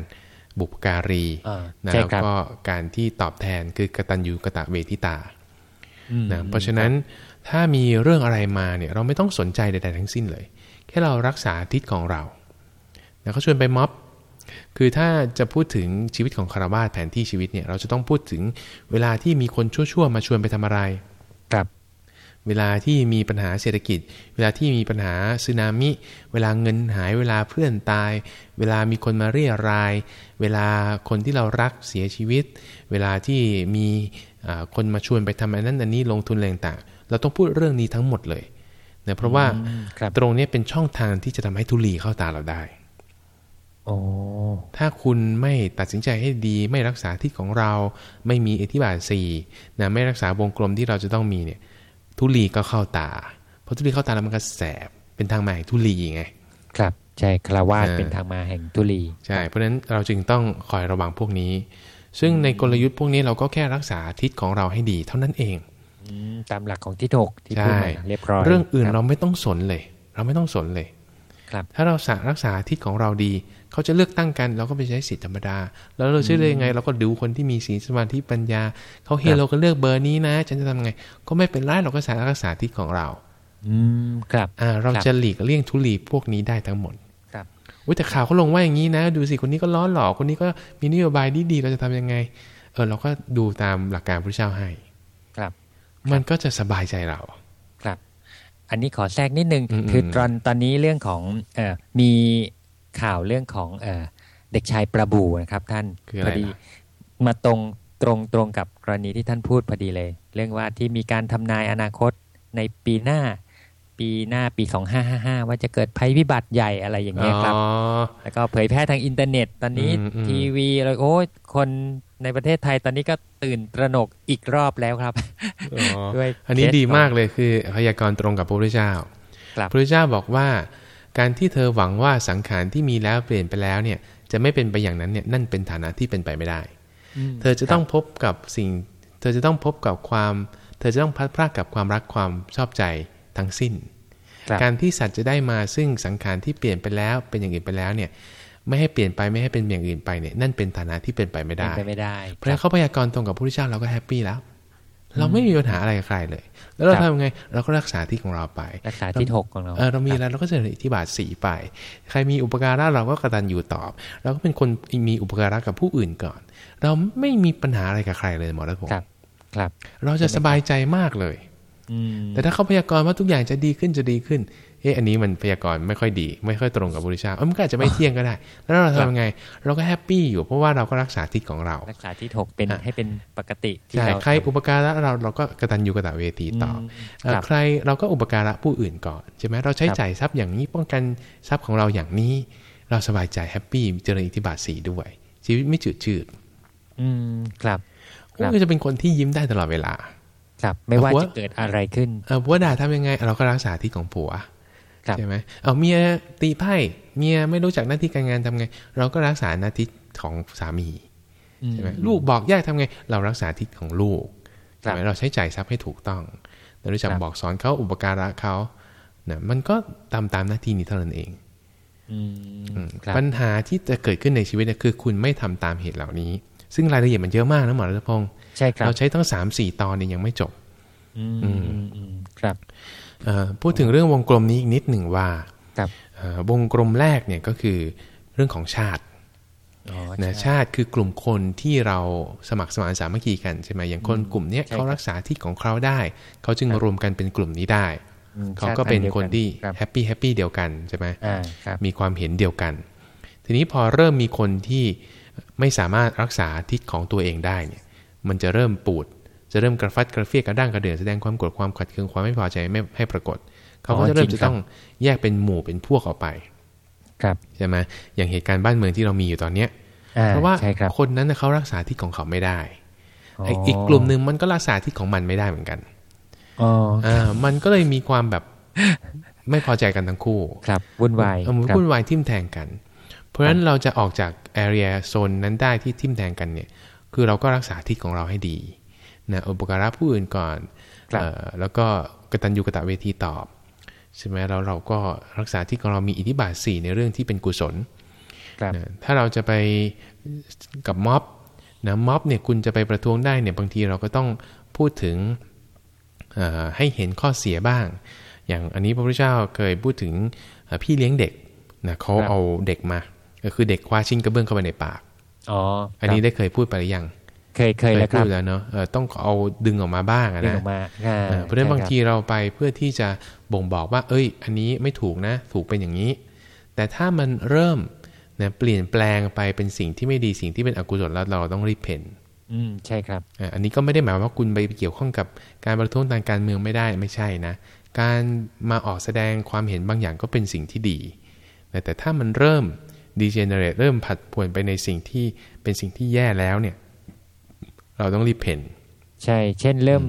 บุปการีอ่านะใช่แล้วครับก็การที่ตอบแทนคือกตัญญูกตเวทิตาอืมนะเพราะฉะนั้นถ้ามีเรื่องอะไรมาเนี่ยเราไม่ต้องสนใจใดๆทั้งสิ้นเลย แค่เรารักษาทิศของเรานะเขาชวนไปม็อบ คือถ้าจะพูดถึงชีวิตของคารวาสแผนที่ชีวิตเนี่ยเราจะต้องพูดถึงเวลาที่มีคนชั่วๆมาชวนไปทำอะไรครับ เวลาที่มีปัญหาเศรษฐกิจ เวลาที่มีปัญหาสึนามิ เวลาเงินหายเวลาเพื่อนตาย เวลามีคนมาเรียราย เวลาคนที่เรารักเสียชีวิต เวลาที่มีอ่าคนมาชวนไปทำอันนั้นอันนี้ลงทุนอะไรต่างๆเราต้องพูดเรื่องนี้ทั้งหมดเลยนะเพราะว่าอืมครับตรงเนี้ยเป็นช่องทางที่จะทำให้ทุลีเข้าตาเราได้โอ้ถ้าคุณไม่ตัดสินใจให้ดีไม่รักษาที่ของเรา ไม่มีอิทธิบาทสี่นะไม่รักษาวงกลมที่เราจะต้องมีเนี่ย ทุลีก็เข้าตาเพราะทุลีเข้าตาแล้วมันก็แสบเป็นทางมาแห่งทุลีไงครับใช่คารวาสเออเป็นทางมาแห่งทุลีใช่เพราะฉะนั้นเราจึงต้องคอยระวังพวกนี้ ซึ่งในกลยุทธ์พวกนี้เราก็แค่รักษาทิศของเราให้ดีเท่านั้นเองอืมตามหลักของที่ถกที่พูดใช่มาเรียบร้อยเรื่องอื่นคบเราไม่ต้องสนเลย เราไม่ต้องสนเลย ครับ ถ้าเราสารักษาทิศของเราดี เขาจะเลือกตั้งกันเราก็ไปใช้สิทธิธรรมดา แล้วเราชื่อเลยงไง เราก็ดูคนที่มีศีลสมาธิปัญญา เขาเฮครับเราก็เลือกเบอร์นี้นะ ฉันจะทำไง ก็ไม่เป็นไรเราก็สารักษาทิศของเรา อืมครับอ่าเราครับจะหลีกเลี่ยงทุลีพวกนี้ได้ทั้งหมดครับอุ้ยแต่ข่าวเขาลงว่าอย่างนี้นะ ดูสิคนนี้ก็ล้อหลอกคนนี้ก็มีนโยบายดีๆเราจะทำยังไง เออเราก็ดูตามหลักการพระเจ้าให้ ครับ มันก็จะสบายใจเราครับ อันนี้ขอแทรกนิดนึงอืมคือตอนตอนนี้เรื่องของเอ่อมี ข่าวเรื่องของเอ่อเด็กชายประบูนะครับ ท่านคืออะไรพดีล่ะมาตรงตรงตรงกับกรณีที่ท่านพูดพอดีเลย เรื่องว่าที่มีการทำนายอนาคตในปีหน้า ปีหน้าปี 2555 ว่าจะเกิดภัยพิบัติใหญ่อะไรอย่างเงี้ยครับอ๋อแล้วก็เผยแพร่ทางอินเทอร์เน็ต ตอนนี้อืมอืมทีวีแล้วโอ้ยคนในประเทศไทยตอนนี้ก็ตื่นตระหนกอีกรอบแล้วครับอ๋อด้วยอันนี้เคสดีของมากเลยคือพยากรณ์ตรงกับพระพุทธเจ้าครับพระพุทธเจ้าบอกว่า การที่เธอหวังว่าสังขารที่มีแล้วเปลี่ยนไปแล้วเนี่ย จะไม่เป็นไปอย่างนั้นเนี่ยนั่นเป็นฐานะที่เป็นไปไม่ได้มเธอจะต้องพบกับสิ่ง เธอจะต้องพบกับความ เธอจะต้องพลัดพรากกับความรักความชอบใจทั้งสิ้นครับการที่สัตว์จะได้มาซึ่งสังขารที่เปลี่ยนไปแล้วเป็นอย่างอื่นไปแล้วเนี่ยไม่ให้เปลี่ยนไปไม่ให้เป็นอย่างอื่นไปเนี่ยนั่นเป็นฐานะที่เป็นไปไม่เป็นได้ไปไม่ได้เพราะฉะนั้นเขาพยากรณ์ตรงกับพระพุทธเจ้าเราก็แฮปปี้แล้ว เราไม่มีปัญหาอะไรกับใครเลย แล้วเราครับทำไง เราก็รักษาที่ของเราไป รักษาที่ถกของเราเออเรามีอะไรเราก็จะเริญอิทธิบาทสีไป ใครมีอุปการะเราก็กตัญญูตอบ เราก็เป็นคนมีอุปการะกับผู้อื่นก่อน เราไม่มีปัญหาอะไรกับใครเลยหมอรัตพงครับศ์ครับ เราจะสบายใจมากเลยอืมแต่ถ้าเขาพยากรณ์ว่าทุกอย่างจะดีขึ้นจะดีขึ้น เอ๊ะอันนี้มันพยากรณ์ไม่ค่อยดี ไม่ค่อยตรงกับพระพุทธเจ้าเอ้ยมันก็อาจจะไม่เที่ยงก็ได้ แล้วเราทำยังไง เราก็แฮปปี้อยู่เพราะว่าเราก็รักษาทิศของเรา รักษาที่ถกเป็นอะให้เป็นปกติที่ใช่เราใครอุปการะเราเราก็กตัญญูกตเวทีตอบมเอ่อครับใครเราก็อุปการะผู้อื่นก่อนใช่ไหมเราใช้ครับจ่ายทรัพย์อย่างนี้ป้องกันทรัพย์ของเราอย่างนี้ เราสบายใจแฮปปี้เจริญอิทธิบาทสีด้วย ชีวิตไม่จืดชืด อืมครับครับก็จะเป็นคนที่ยิ้มได้ตลอดเวลา ครับ ไม่ว่าผัวจะเกิดอะไรขึ้นเออผัวด่าทำยังไง เราก็รักษาที่ของผัวครับ ใช่ไหมเอาเมียตีไพ่เมียไม่รู้จักหน้าที่การงานทำไง เราก็รักษาหน้าที่ของสามีอืมใช่ไหมลูกบอกแยกทำไง เรารักษาทิศของลูกครัใช่บไหมเราใช้จ่ายทรัพย์ให้ถูกต้องเรารู้จักครับบอกสอนเขาอุปการะเขานะมันก็ตามตามหน้าที่นี้เท่านั้นเองอืมอืมครับปัญหาที่จะเกิดขึ้นในชีวิตเนี่ยคือ คุณไม่ทำตามเหตุเหล่านี้ ซึ่งรายละเอียดมันเยอะมากนะหมอรัตพงศ์ใช่ครับเราใช้ตั้งสามสี่ตอนเนี่ยยังไม่จบ อืมอือืมมอืมครับเอ่อ พูดถึงเรื่องวงกลมนี้อีกนิดหนึ่งว่าครับเอ่อวงกลมแรกเนี่ยก็คือเรื่องของชาติอ๋อนะใช่ชาติคือกลุ่มคนที่เราสมัครสมานสามัคคีกันใช่ไหมอย่างคนกลุ่มเนี้ยใช่ครับเขารักษาที่ของเขาได้ เขาจึงครัมาบรวมกันเป็นกลุ่มนี้ได้ออืมเขาก็เป็นคนที่ครับแฮปปี้แฮปปี้เดียวกันใช่ไหมอ่าครับมีความเห็นเดียวกัน ทีนี้พอเริ่มมีคนที่ไม่สามารถรักษาทิศของตัวเองได้เนี่ย มันจะเริ่มปูด จะเริ่มกระฟัดกระเฟียดกระด้างกระเดื่องแสดงความโกรธความขัดเคืองความไม่พอใจไม่ให้ปรากฏ เขาก็จะเริ่มจะต้องแยกเป็นหมู่เป็นพวกออกไป ครับใช่ไหมอย่างเหตุการณ์บ้านเมืองที่เรามีอยู่ตอนเนี้ยอ่เพราะว่าใช่ครับคนนั้นน่ะเขารักษาทิศของเขาไม่ได้อ๋อไอ้อีกกลุ่มหนึ่งมันก็รักษาทิศของมันไม่ได้เหมือนกันอ๋ออ่ามันก็เลยมีความแบบไม่พอใจกันทั้งคู่ ครับวุ่นวายเออมันครับวุ่นวายทิ่มแทงกัน เพราะฉะนั้นเราจะออกจากแอเรียโซนนั้นได้ที่ทิ่มแทงกันเนี่ย คือเราก็รักษาทิศของเราให้ดี นะอุปการะผู้อื่นก่อนครับเอ่อแล้วก็กตัญญูกตเวทีตอบใช่ไหมแล้วเราก็รักษาทิศของเรามีอิทธิบาทสี่ในเรื่องที่เป็นกุศลครับนะถ้าเราจะไปกับม็อบนะม็อบเนี่ยคุณจะไปประท้วงได้เนี่ยบางทีเราก็ต้องพูดถึงเอ่อให้เห็นข้อเสียบ้าง อย่างอันนี้พระพุทธเจ้าเคยพูดถึงเอ่อพี่เลี้ยงเด็กนะเขาครับเอาเด็กมา ก็คือเด็กคว้าชิ้นกระเบื้องเข้าไปในปากอ๋ออันนี้ได้เคยพูดไปหรือยัง เคยเคยแล้วคพูรับดแล้วเนาะเออต้องเอาดึงออกมาบ้างอะดึงนะออกมาอ่เออเพราะฉะนั้นบางใช่คทีเราไปเพื่อที่จะบ่งบอกว่า เอ้ย อันนี้ไม่ถูกนะ ถูกเป็นอย่างนี้ แต่ถ้ามันเริ่มนะเปลี่ยนแปลงไปเป็นสิ่งที่ไม่ดีสิ่งที่เป็นอกุศลแล้วเราต้องรีบเพ่นอืมใช่ครับอะอันนี้ก็ไม่ได้หมายว่าคุณไปเกี่ยวข้องกับการประท้วงทางการเมืองไม่ได้ไม่ใช่นะ การมาออกแสดงความเห็นบางอย่างก็เป็นสิ่งที่ดีนะแต่ถ้ามันเริ่มดีเจเนเรตเริ่มผัดผวนไปในสิ่งที่เป็นสิ่งที่แย่แล้วเนี่ย เราต้องรีบเพ่นใช่ เช่น เริ่ม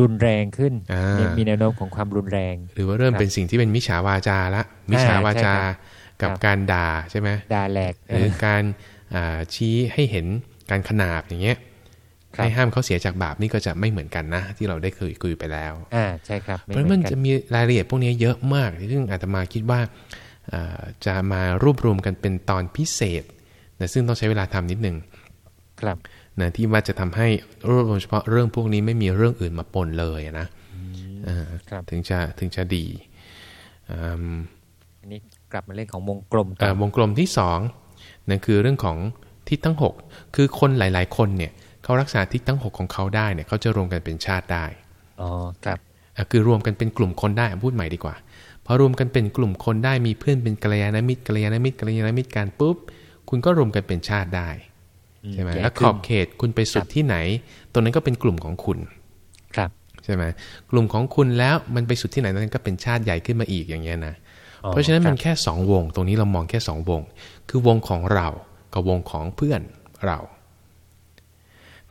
รุนแรงขึ้นอ่ามีแนวโน้มของความรุนแรง หรือว่าเริ่มครับเป็นสิ่งที่เป็นมิจฉาวาจาละมิจฉาวาจาใช่ครับกับครับการด่าใช่ไหมด่าแหลกหรือการอ่าชี้ให้เห็นการขนาบอย่างเงี้ยครับให้ห้ามเขาเสียจากบาปนี่ก็จะไม่เหมือนกันนะ ที่เราได้เคยคุยไปแล้ว อ่าใช่ครับ เพราะฉะนั้นมันหอกัจะมีรายละเอียดพวกนี้เยอะมากซึ่งอาตมาคิดว่าอ่าจะมารวบรวมกันเป็นตอนพิเศษนะซึ่งต้องใช้เวลาทำนิดนึง ครับ นะที่ว่าจะทำให้รวบรวมเฉพาะเรื่องพวกนี้ไม่มีเรื่องอื่นมาปนเลยนะอ่าครับถึงจะถึงจะดีอืมอันนี้กลับมาเรื่องของวงกลมต่เอ่อวงกลมที่สองนั่นคือเรื่องของทิศทั้ง 6 คือคนหลาย ๆ คนเนี่ยเขารักษาทิศทั้ง 6 ของเขาได้เนี่ยเขาจะรวมกันเป็นชาติได้อ๋อครับอะคือรวมกันเป็นกลุ่มคนได้พูดใหม่ดีกว่าพอรวมกันเป็นกลุ่มคนได้มีเพื่อนเป็นกัลยาณมิตรกัลยาณมิตรกัลยาณมิตรกันปุ๊บ คุณก็รวมกันเป็นชาติได้ ใช่ไหมแยกแล้วขขึ้นอบเขตคุณไปสุดที่ไหนตรงนั้นก็เป็นกลุ่มของคุณ ครับใช่ไหมกลุ่มของคุณแล้วมันไปสุดที่ไหนตรงนั้นก็เป็นชาติใหญ่ขึ้นมาอีกอย่างเงี้ยนะอ๋อเพราะฉะนั้นมันครับแค่สองวง ตรงนี้เรามองแค่สองวง คือวงของเรากับวงของเพื่อนเรา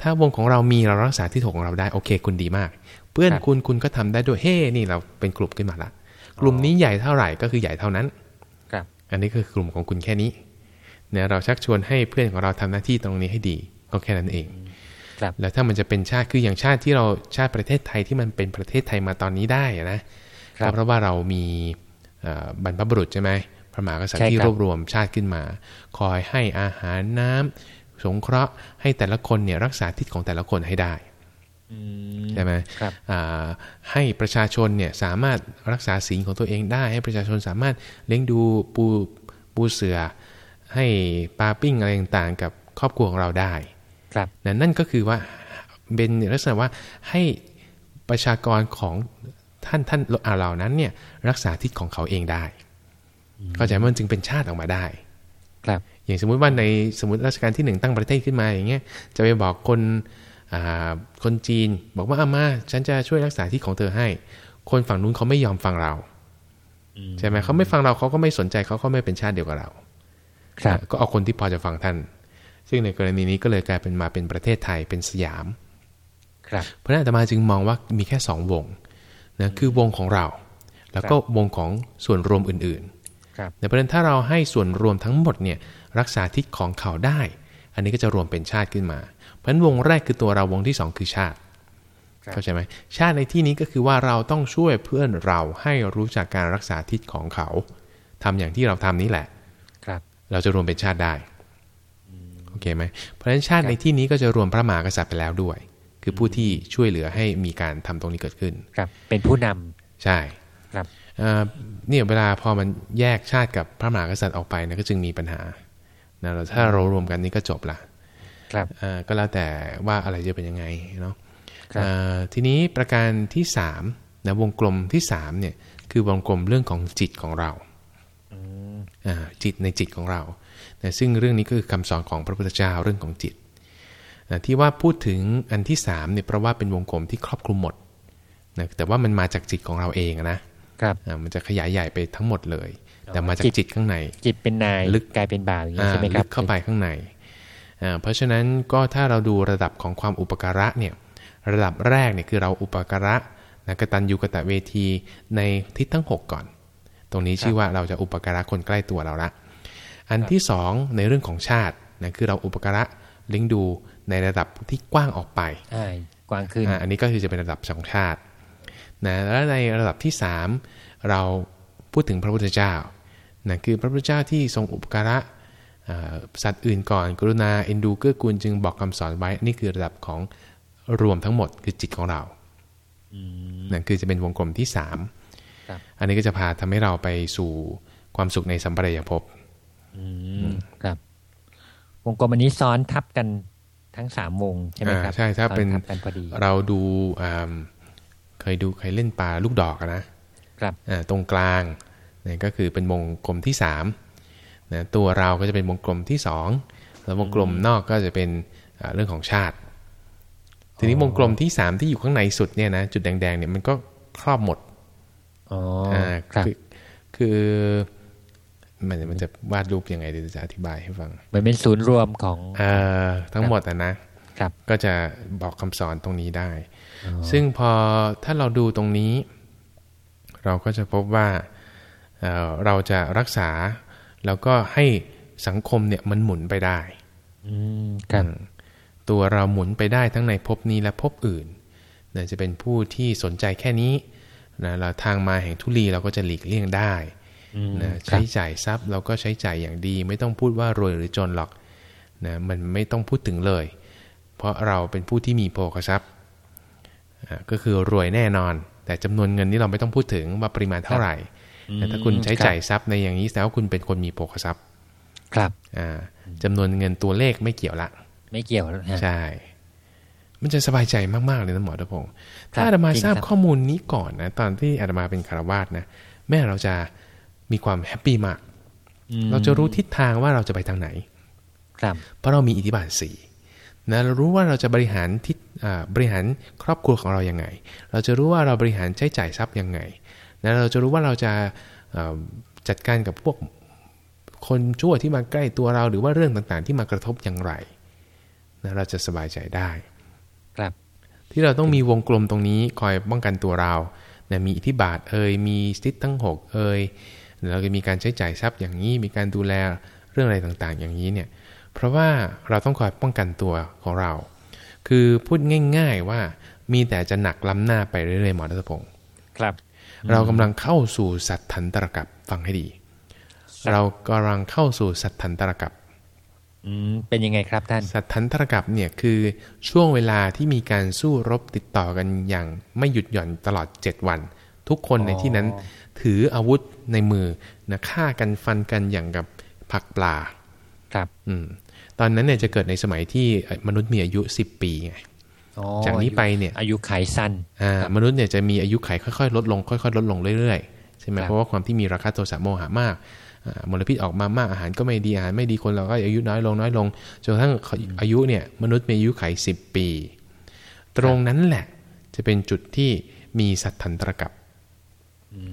ถ้าวงของเรามีเรารักษาที่ถูกของเราได้โอเค คุณดีมาก เพื่อนคุณคุณก็ทำได้ด้วยเฮ้นี่เราเป็นกลุ่มขึ้นมาละกลุ่มนี้ใหญ่เท่าไหร่ก็คือใหญ่เท่านั้นครับ อันนี้คือกลุ่มของคุณแค่นี้ เนี่ยเราชักชวนให้เพื่อนของเราทำหน้าที่ตรงนี้ให้ดีก็แค่นั้นเองครับแล้วถ้ามันจะเป็นชาติคืออย่างชาติที่เราชาติประเทศไทยที่มันเป็นประเทศไทยมาตอนนี้ได้อะนะก็เพราะว่าเรามีเอ่อบรรพบุรุษใช่ไหมพระมหากษัตริใช่ย์ที่ครับรวบรวมชาติขึ้นมา คอยให้อาหารน้ำสงเคราะห์ให้แต่ละคนเนี่ยรักษาทิศของแต่ละคนให้ได้อืมใช่ไหมครับอ่าให้ประชาชนเนี่ยสามารถรักษาศีลของตัวเองได้ ให้ประชาชนสามารถเลี้ยงดูปูปูเสือ ให้ปลาปิ้งอะไรต่างๆ กับครอบครัวของเราได้ ครับนะนั่นก็คือว่าเป็นลักษณะว่าให้ประชากรของท่านท่านเหล่านั้นเนี่ยรักษาทิศของเขาเองได้เข้าใจไหมมันจึงเป็นชาติออกมาได้ ครับ อย่างสมมุติว่าในสมมติรัชกาลที่หนึ่งตั้งประเทศขึ้นมาอย่างเงี้ยจะไปบอกคนอ่าคนจีนบอกว่าอามาฉันจะช่วยรักษาที่ของเธอให้ คนฝั่งนู้นเขาไม่ยอมฟังเราใช่ไหมเขาไม่ฟังเราเขาก็ไม่สนใจเขาก็ไม่เป็นชาติเดียวกับเราครับ ก็เอาคนที่พอจะฟังท่าน ซึ่งในกรณีนี้ก็เลยกลายเป็นมาเป็นประเทศไทยเป็นสยามครับเพราะฉะนั้นอาตมาจึงมองว่ามีแค่สองวงนะคือวงของเรา แล้วก็วงของส่วนรวมอื่นครับๆแต่เพราะฉะนั้นถ้าเราให้ส่วนรวมทั้งหมดเนี่ยรักษาทิศของเขาได้ อันนี้ก็จะรวมเป็นชาติขึ้นมา เพราะฉะนั้นวงแรกคือตัวเราวงที่สองคือชาติครับเข้าใจไหมชาติในที่นี้ก็คือว่าเราต้องช่วยเพื่อนเราให้รู้จักการรักษาทิศของเขาทำอย่างที่เราทำนี้แหละครับ เราจะรวมเป็นชาติได้โอเคไหมเพราะฉะนั้นชาติครับในที่นี้ก็จะรวมพระมหากษัตริย์ไปแล้วด้วย คือผู้ที่ช่วยเหลือให้มีการทำตรงนี้เกิดขึ้นครับ เป็นผู้นำใช่ครับเอ่อเนี่ยเวลาพอมันแยกชาติกับพระมหากษัตริย์ออกไปนะก็จึงมีปัญหานะแล้วถ้าเรารวมกันนี่ก็จบละครับเอ่อก็แล้วแต่ว่าอะไรจะเป็นยังไงเนาะครับเอ่อทีนี้ประการที่สามนะวงกลมที่สามเนี่ยคือวงกลมเรื่องของจิตของเราอ่า จิตในจิตของเรานะซึ่งเรื่องนี้ก็คือคำสอนของพระพุทธเจ้าเรื่องของจิตนะที่ว่าพูดถึงอันที่สามเนี่ยเพราะว่าเป็นวงกลมที่ครอบคลุมหมดนะแต่ว่ามันมาจากจิตของเราเองนะครับอ่ามันจะขยายใหญ่ไปทั้งหมดเลย แต่มาจากจิตข้างใน จิตเป็นนายลึกกลายเป็นบ่าวอย่างนี้ใช่ไหมครับลึกเข้าไปข้างในเพราะฉะนั้นก็ถ้าเราดูระดับของความอุปการะเนี่ยระดับแรกเนี่ยคือเราอุปการะนะกตัญญูกตะเวทีในทิศทั้ง 6 ก่อน ตรงนี้ชื่อว่าเราจะอุปการะคนใกล้ตัวเราละ อันที่สองในเรื่องของชาตินะคือเราอุปการะเลี้ยงดูในระดับที่กว้างออกไปกว้างขึ้นอันนี้ก็คือจะเป็นระดับสองชาตินะแล้วในระดับที่สามเราพูดถึงพระพุทธเจ้านะคือพระพุทธเจ้าที่ทรงอุปการะสัตว์อื่นก่อน กรุณาเอ็นดูเกื้อกูลจึงบอกคำสอนไว้ นี่คือระดับของรวมทั้งหมดคือจิตของเรานั่นคือจะเป็นวงกลมที่สาม อันนี้ก็จะพาทำให้เราไปสู่ความสุขในสัมปรายภพครับ วงกลมอันนี้ซ้อนทับกันทั้งสามวงใช่ไหมครับใช่ถ้าเป็นเราดูเคยดูเคยเล่นปลาลูกดอกนะครับตรงกลางนี่ก็คือเป็นวงกลมที่สามนะตัวเราก็จะเป็นวงกลมที่สองแล้ววงกลมนอกก็จะเป็นเรื่องของชาติ ทีนี้วงกลมที่สามที่อยู่ข้างในสุดเนี่ยนะจุดแดงๆเนี่ยมันก็ครอบหมด อ๋อครับคือมันมันจะวาดรูปยังไงเดี๋ยวจะอธิบายให้ฟังมันเป็นศูนย์รวมของเออทั้งหมดอะนะครับ ก็จะบอกคำสอนตรงนี้ได้ ซึ่งพอถ้าเราดูตรงนี้ เราก็จะพบว่าเราจะรักษา แล้วก็ให้สังคมเนี่ยมันหมุนไปได้ครับตัวเราหมุนไปได้ทั้งในภพนี้และภพอื่นนะจะเป็นผู้ที่สนใจแค่นี้ นะเราทางมาแห่งทุลีเราก็จะหลีกเลี่ยงได้นะใช้จ่ายทรัพย์เราก็ใช้จ่ายอย่างดี ไม่ต้องพูดว่ารวยหรือจนหรอกนะมันไม่ต้องพูดถึงเลย เพราะเราเป็นผู้ที่มีโภคทรัพย์ก็คือรวยแน่นอน แต่จำนวนเงินนี้เราไม่ต้องพูดถึงว่าปริมาณเท่าไหร่แต่ถ้าคุณใช้จ่ายทรัพย์ในอย่างนี้แสดงว่าคุณเป็นคนมีโภคทรัพย์ ครับอ่าจำนวนเงินตัวเลขไม่เกี่ยวละ ไม่เกี่ยวใช่ มันจะสบายใจมากๆเลยนะหมอทพงศ์ถ้าอาตมาทราบข้อมูลนี้ก่อนนะตอนที่อาตมาเป็นคารวาสนะแม่เราจะมีความแฮปปี้มาก เราจะรู้ทิศทางว่าเราจะไปทางไหน ครับเพราะเรามีอิทธิบาทสี่นะเรารู้ว่าเราจะบริหารทิศบริหารครอบครัวของเรายังไง เราจะรู้ว่าเราบริหารใช้จ่ายทรัพย์ยังไงนะเราจะรู้ว่าเราจะจัดการกับพวกคนชั่วที่มาใกล้ตัวเราหรือว่าเรื่องต่างๆ ที่มากระทบอย่างไรนะเราจะสบายใจได้ครับ ที่เราต้องมีวงกลมตรงนี้คอยป้องกันตัวเรานะมีอิทธิบาทเอ่ยมีสติทั้ง 6 เอ่ยเราจะมีการใช้จ่ายทรัพย์อย่างนี้ มีการดูแลเรื่องอะไรต่างๆ อย่างนี้เนี่ย เพราะว่าเราต้องคอยป้องกันตัวของเรา คือพูดง่าย ๆว่ามีแต่จะหนักล้ำหน้าไปเรื่อยๆหมอรัตพงศ์ครับ เรากำลังเข้าสู่สัตถันตรกับฟังให้ดี เรากำลังเข้าสู่สัตถันตรกับ เป็นยังไงครับท่าน สัตถันตรกับเนี่ยคือช่วงเวลาที่มีการสู้รบติดต่อกันอย่างไม่หยุดหย่อนตลอดเจ็ดวัน ทุกคนในที่นั้นถืออาวุธในมือนะฆ่ากันฟันกันอย่างกับผักปลา ครับ อืมตอนนั้นเนี่ยจะเกิดในสมัยที่มนุษย์มีอายุสิบปีไงจากนี้ไปเนี่ยอายุไขสั้นมนุษย์เนี่ยจะมีอายุไขค่อยๆ ลดลงค่อยๆ ลดลงเรื่อยๆใช่ไหมเพราะว่าความที่มีราคาโทสะโมหะมาก มลพิษออกมามากอาหารก็ไม่ดีอาหารไม่ดีคนเราก็อายุน้อยลงน้อยลงจนกระทั่งอายุเนี่ยมนุษย์มีอายุไขสิบปี ตรงนั้นแหละจะเป็นจุดที่มีสัตทันตรกับ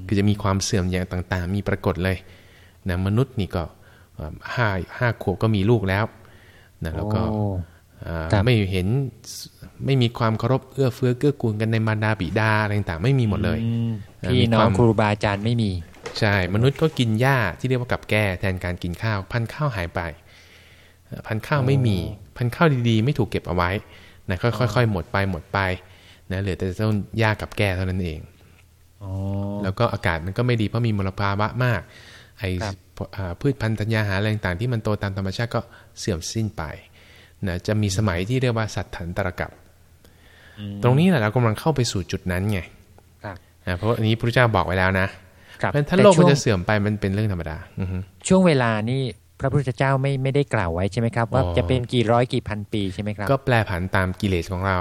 คือจะมีความเสื่อมอย่างต่าง ๆ มีปรากฏเลยนะมนุษย์นี่ก็ห้าห้าขวบก็มีลูกแล้วนะแล้วก็ไม่เห็นไม่มีความเคารพเอื้อเฟื้อเกื้อกูลกันในมารดาบิดาอะไรต่างๆ ไม่มีหมดเลยพี่น้องครูบาอาจารย์ไม่มี ใช่ มนุษย์ก็กินหญ้าที่เรียกว่ากับแก้แทนการกินข้าว พันข้าวหายไป พันข้าวไม่มี พันข้าวดีๆ ไม่ถูกเก็บเอาไว้นะค่อยๆหมดไปหมดไปนะเหลือแต่ต้นหญ้ากับแก้เท่านั้นเองแล้วก็อากาศมันก็ไม่ดีเพราะมีมลภาวะมาก ไอพืชพันธุ์ธัญญาหารอะไรต่างๆที่มันโตตามธรรมชาติก็เสื่อมสิ้นไปนะจะมีสมัยที่เรียกว่าสัตถันตรกับ ตรงนี้แหละเรากำลังเข้าไปสู่จุดนั้นไงเพราะอันนี้พระเจ้าบอกไว้แล้วนะ เพราะถ้าโลกมันจะเสื่อมไปมันเป็นเรื่องธรรมดาช่วงเวลานี่พระพุทธเจ้าไม่ไม่ได้กล่าวไว้ใช่ไหมครับ ว่าจะเป็นกี่ร้อยกี่พันปีใช่ไหมครับ ก็แปลผันตามกิเลสของเรา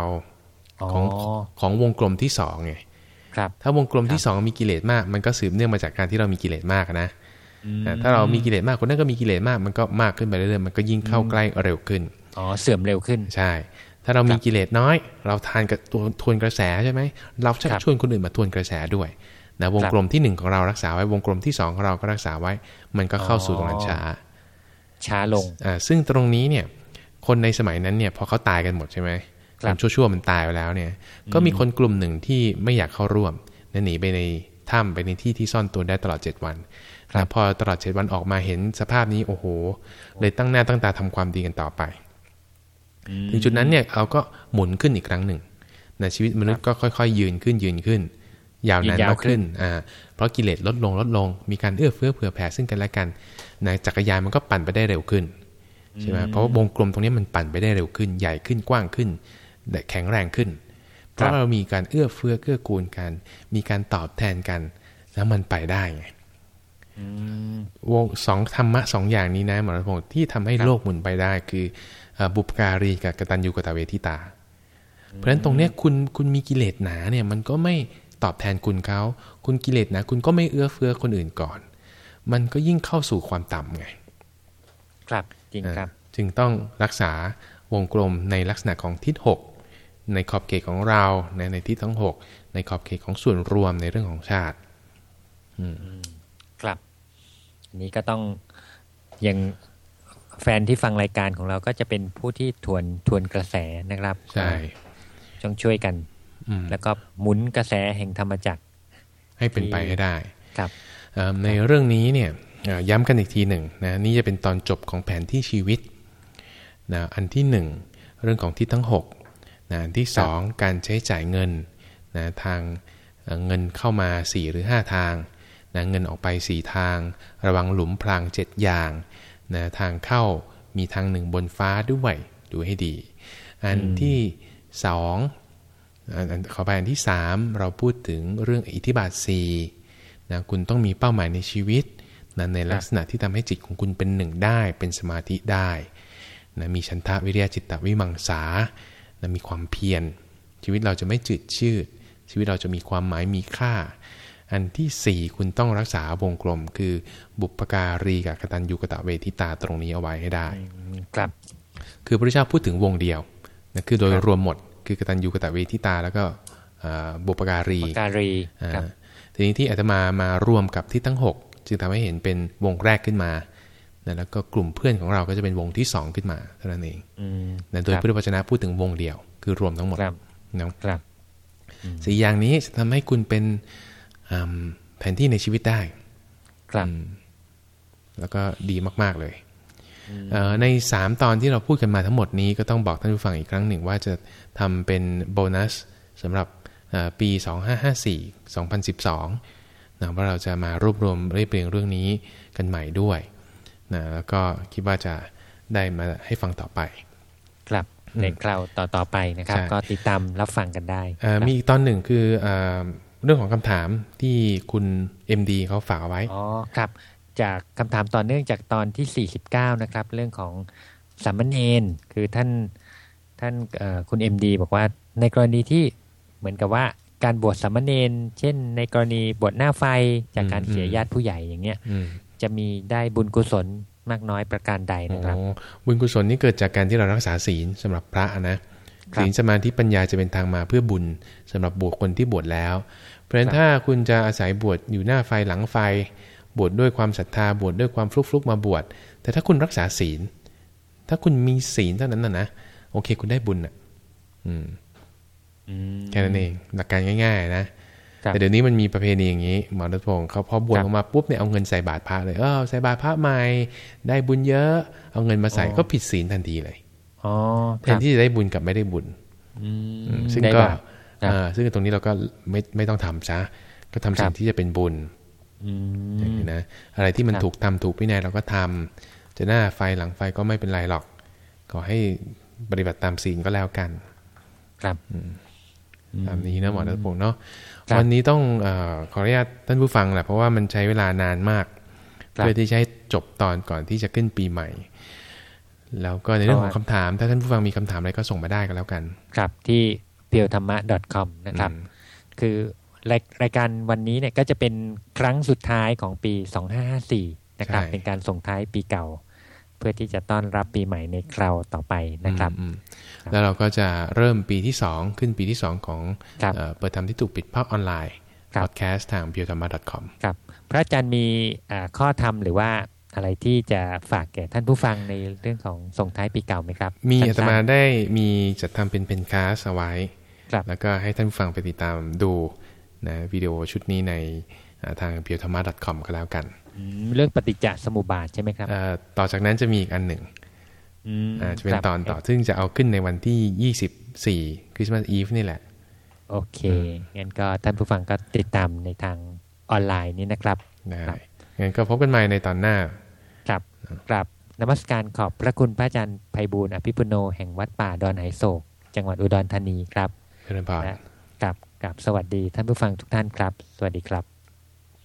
ของของวงกลมที่สองไงครับถ้าวงกลมที่สองมีกิเลสมาก มันก็สืบเนื่องมาจากการที่เรามีกิเลสมากนะอืมอ่าถ้าเรามีกิเลสมากคนนั้นก็มีกิเลสมาก มันก็มากขึ้นไปเรื่อยๆมันก็ยิ่งเข้าใกล้เร็วขึ้นอ๋อเสื่อมเร็วขึ้นใช่ ถ้าเรามีกิเลสน้อย เราทานกับตัวทวนกระแสใช่ไหมเราชักครับชวนคนอื่นมาทวนกระแสด้วย นะวงครับกลมที่หนึ่งของเรารักษาไว้วงกลมที่สองของเราก็รักษาไว้ มันก็เข้าสู่ตรงนั้นช้า ช้าลงอ่าซึ่งตรงนี้เนี่ย คนในสมัยนั้นเนี่ยพอเขาตายกันหมดใช่ไหมคครับนชั่วๆมันตายไปแล้วเนี่ย ก็มีคนกลุ่มหนึ่งที่ไม่อยากเข้าร่วมนะหนีไปในถ้ำไปในที่ที่ซ่อนตัวได้ตลอด 7 วันนะพอตลอด 7 วันออกมาเห็นสภาพนี้โอ้โห เลยตั้งหน้าตั้งตาทำความดีกันต่อไป ถึงจุดนั้นเนี่ยเราก็หมุนขึ้นอีกครั้งหนึ่งนะชีวิตมนุษย์ก็ค่อย ๆ ยืนขึ้นยืนขึ้น ยาวนานยืนยาวมากขึ้นขึ้นอ่าเพราะกิเลสลดลงลดลง มีการเอื้อเฟื้อเผื่อแผ่ซึ่งกันและกันนะจักรยานมันก็ปั่นไปได้เร็วขึ้นใช่ไหมเพราะว่าวงกลมตรงนี้มันปั่นไปได้เร็วขึ้น ใหญ่ขึ้นกว้างขึ้นและแข็งแรงขึ้น เพราะเรามีการเอื้อเฟื้อเกื้อกูลกัน มีการตอบแทนกัน แล้วมันไปได้ไงอืมวงสองธรรมะสองอย่างนี้นะหมอรัตพงศ์ที่ทำให้ครับโลกหมุนไปได้ คือเอ่อบุปการีกับกตัญญูกตเวทิตา เพราะฉะนั้นตรงเนี้ยคุณคุณมีกิเลสหนาเนี่ยมันก็ไม่ ตอบแทนคุณเขา คุณกิเลสหนาคุณก็ไม่เอื้อเฟื้อคนอื่นก่อน มันก็ยิ่งเข้าสู่ความต่ำไง ครับจริงครับอ่าจึงต้องรักษาวงกลมในลักษณะของทิศหกในขอบเขตของเราในในทิศทั้งหกในขอบเขตของส่วนรวมในเรื่องของชาติครับอันนี้ก็ต้องยังแฟนที่ฟังรายการของเราก็จะเป็นผู้ที่ทวนทวนกระแสนะครับ ใช่ต้องช่วยกันอืม แล้วก็หมุนกระแสแห่งธรรมจักร ให้เป็นไปให้ได้ครับเอ่อในเรื่องนี้เนี่ยเอ่อย้ำกันอีกทีหนึ่งนะนี่จะเป็นตอนจบของแผนที่ชีวิตนะอันที่หนึ่งเรื่องของที่ทั้ง6นะอันที่สองการใช้จ่ายเงินนะทางเอ่อเงินเข้ามา 4 หรือ 5 ทางนะเงินออกไป 4 ทาง ระวังหลุมพราง 7 อย่างนะทางเข้ามีทางหนึ่งบนฟ้าด้วยดูให้ดี อันที่สองอันอัน ขอไปอันที่สามเราพูดถึงเรื่องอิทธิบาทสี่นะคุณต้องมีเป้าหมายในชีวิตนะในลักษณะที่ทำให้จิตของคุณเป็นหนึ่งได้ เป็นสมาธิได้นะมีชันทะวิริยะจิตตวิมังสานะมีความเพียร ชีวิตเราจะไม่จืดชืด ชีวิตเราจะมีความหมายมีค่า อันที่สี่คุณต้องรักษาวงกลม คือบุปการีกับกตัญญูกตเวทิตาตรงนี้เอาไว้ให้ได้ ครับ คือพระพุทธเจ้าพูดถึงวงเดียวนะคือโดยรวมหมด คือกตัญญูกตเวทิตา แล้วก็อ่าบุปการีปากการีอ่าครับทีนี้ที่อาตมามารวมกับที่ทั้ง 6 จึงทำให้เห็นเป็นวงแรกขึ้นมานะแล้วก็กลุ่มเพื่อนของเราก็จะเป็นวงที่ 2 ขึ้นมาเท่านั้นเองอืมนะโดยครับพุทธวจนะพูดถึงวงเดียว คือรวมทั้งหมดครับนะครับสี่อย่างนี้จะทำให้คุณเป็นอืมแผนที่ในชีวิตได้ครับอืมแล้วก็ดีมาก ๆ เลยเอ่อ ใน 3 ตอนที่เราพูดกันมาทั้งหมดนี้ก็ต้องบอกท่านผู้ฟังอีกครั้งหนึ่งว่าจะทำเป็นโบนัสสำหรับเอ่อปี 2554 2012นะว่าเราจะมารวบรวมเรียบเรียงเรื่องนี้กันใหม่ด้วยนะแล้วก็คิดว่าจะได้มาให้ฟังต่อไปครับในคราวต่อต่อๆไปนะครับใช่ก็ติดตามรับฟังกันได้เอ่อครับมีอีกตอนหนึ่งคือเอ่อเรื่องของคำถามที่คุณ MD เขาฝากเอาไว้ อ๋อ ครับ จากคำถามต่อเนื่องจากตอนที่ 49 นะครับ เรื่องของสามเณรคือท่านท่านเอ่อคุณ MD บอกว่าในกรณีที่เหมือนกับว่าการบวชสามเณรเช่น ในกรณีบวชหน้าไฟจากการอืมเสียอืมญาติผู้ใหญ่อย่างเงี้ยอืมจะมีได้บุญกุศลมากน้อยประการใดนะครับอ๋อบุญกุศลนี่เกิดจากการที่เรารักษาศีลสำหรับพระนะครับศีลสมาธิปัญญาจะเป็นทางมาเพื่อบุญสำหรับบุคคลที่บวชแล้ว เพราะฉะนั้นครับถ้าคุณจะอาศัยบวชอยู่หน้าไฟหลังไฟ บวชด้วยความศรัทธาบวชด้วยความฟลุกฟลุกๆมาบวช แต่ถ้าคุณรักษาศีล ถ้าคุณมีศีลเท่านั้นนะนะโอเค คุณได้บุญอะ อืมอืมแค่นั้นเอง หลักการง่าย ๆ นะครับแต่เดี๋ยวนี้มันมีประเพณีอย่างนี้หมอรัตพงศ์เขาพอบวชครับออกมาปุ๊บเนี่ยเอาเงินใส่บาตรพระเลยเออใส่บาตรพระใหม่ได้บุญเยอะ เอาเงินมาใส่อ๋อก็ผิดศีลทันทีเลยอ๋อแทครันบที่จะได้บุญกับไม่ได้บุญอืมอืมซึ่งได้ก็บาปครับอ่าซึ่งตรงนี้เราก็ไม่ไม่ต้องทำซะก็ทำสิ่ครังบที่จะเป็นบุญ อืมอย่างนี้นะอะไรที่มันครับถูกทำถูกวินัยเราก็ทำจะหน้าไฟหลังไฟก็ไม่เป็นไรหรอก ขอให้ปฏิบัติตามศีลก็แล้วกัน ครับตามนี้นะหมอรัตพงศ์เนาะครับวันนี้ต้องเออขออนุญาตท่านผู้ฟังแหละเพราะว่ามันใช้เวลานานมากครับเพื่อที่จะให้จบตอนก่อนที่จะขึ้นปีใหม่ แล้วก็ในเรื่องของเพราะคำว่าถาม ถ้าท่านผู้ฟังมีคำถามอะไรก็ส่งมาได้ก็แล้วกัน ครับที่ p e e l t h a m m a c o m นะครับอืมคือ รายรายการวันนี้เนี่ยก็จะเป็นครั้งสุดท้ายของปี 2554 นะครับใช่เป็นการส่งท้ายปีเก่า เพื่อที่จะต้อนรับปีใหม่ในคราวต่อไปนะครับอืมครับแล้วเราก็จะเริ่มปีที่ 2 ขึ้นปีที่ 2 ของครับเอ่อเปิดทำที่ถูกปิดภาคออนไลน์ครับพอดแคสต์ทาง b i o t h a m a c o m ครับ พระอาจารย์มีอ่าข้อธรรมหรือว่าอะไรที่จะฝากแก่ท่านผู้ฟังในเรื่องของส่งท้ายปีเก่าไหมครับ มีสั้อานตมาได้มีจัดทำเป็นเพนคาสเอาไว้ครับแล้วก็ให้ท่านผู้ฟังไปติดตามดู นะวิดีโอชุดนี้ในอ่าทาง b i o t h a m a c o m ก็แล้วกันๆอืมเรื่องปฏิจจสมุปบาทใช่ไหมครับเอ่อต่อจากนั้นจะมีอีกอันหนึ่งอืมอ่าจะเป็นครับตอนต่อ ซึ่งจะเอาขึ้นในวันที่ 24 คริสต์มาสอีฟนี่แหละ โอเคงั้นก็ท่านผู้ฟังก็ติดตามในทางออนไลน์นี้นะครับได้ครับงั้นก็พบกันใหม่ในตอนหน้า ครับกราบนมัสการขอบพระคุณพระอาจารย์ไพบูลย์อภิปุโนแห่งวัดป่าดอนไหโศก จังหวัดอุดรธานีครับเจริญพรและกับ กับสวัสดีท่านผู้ฟังทุกท่านครับ สวัสดีครับ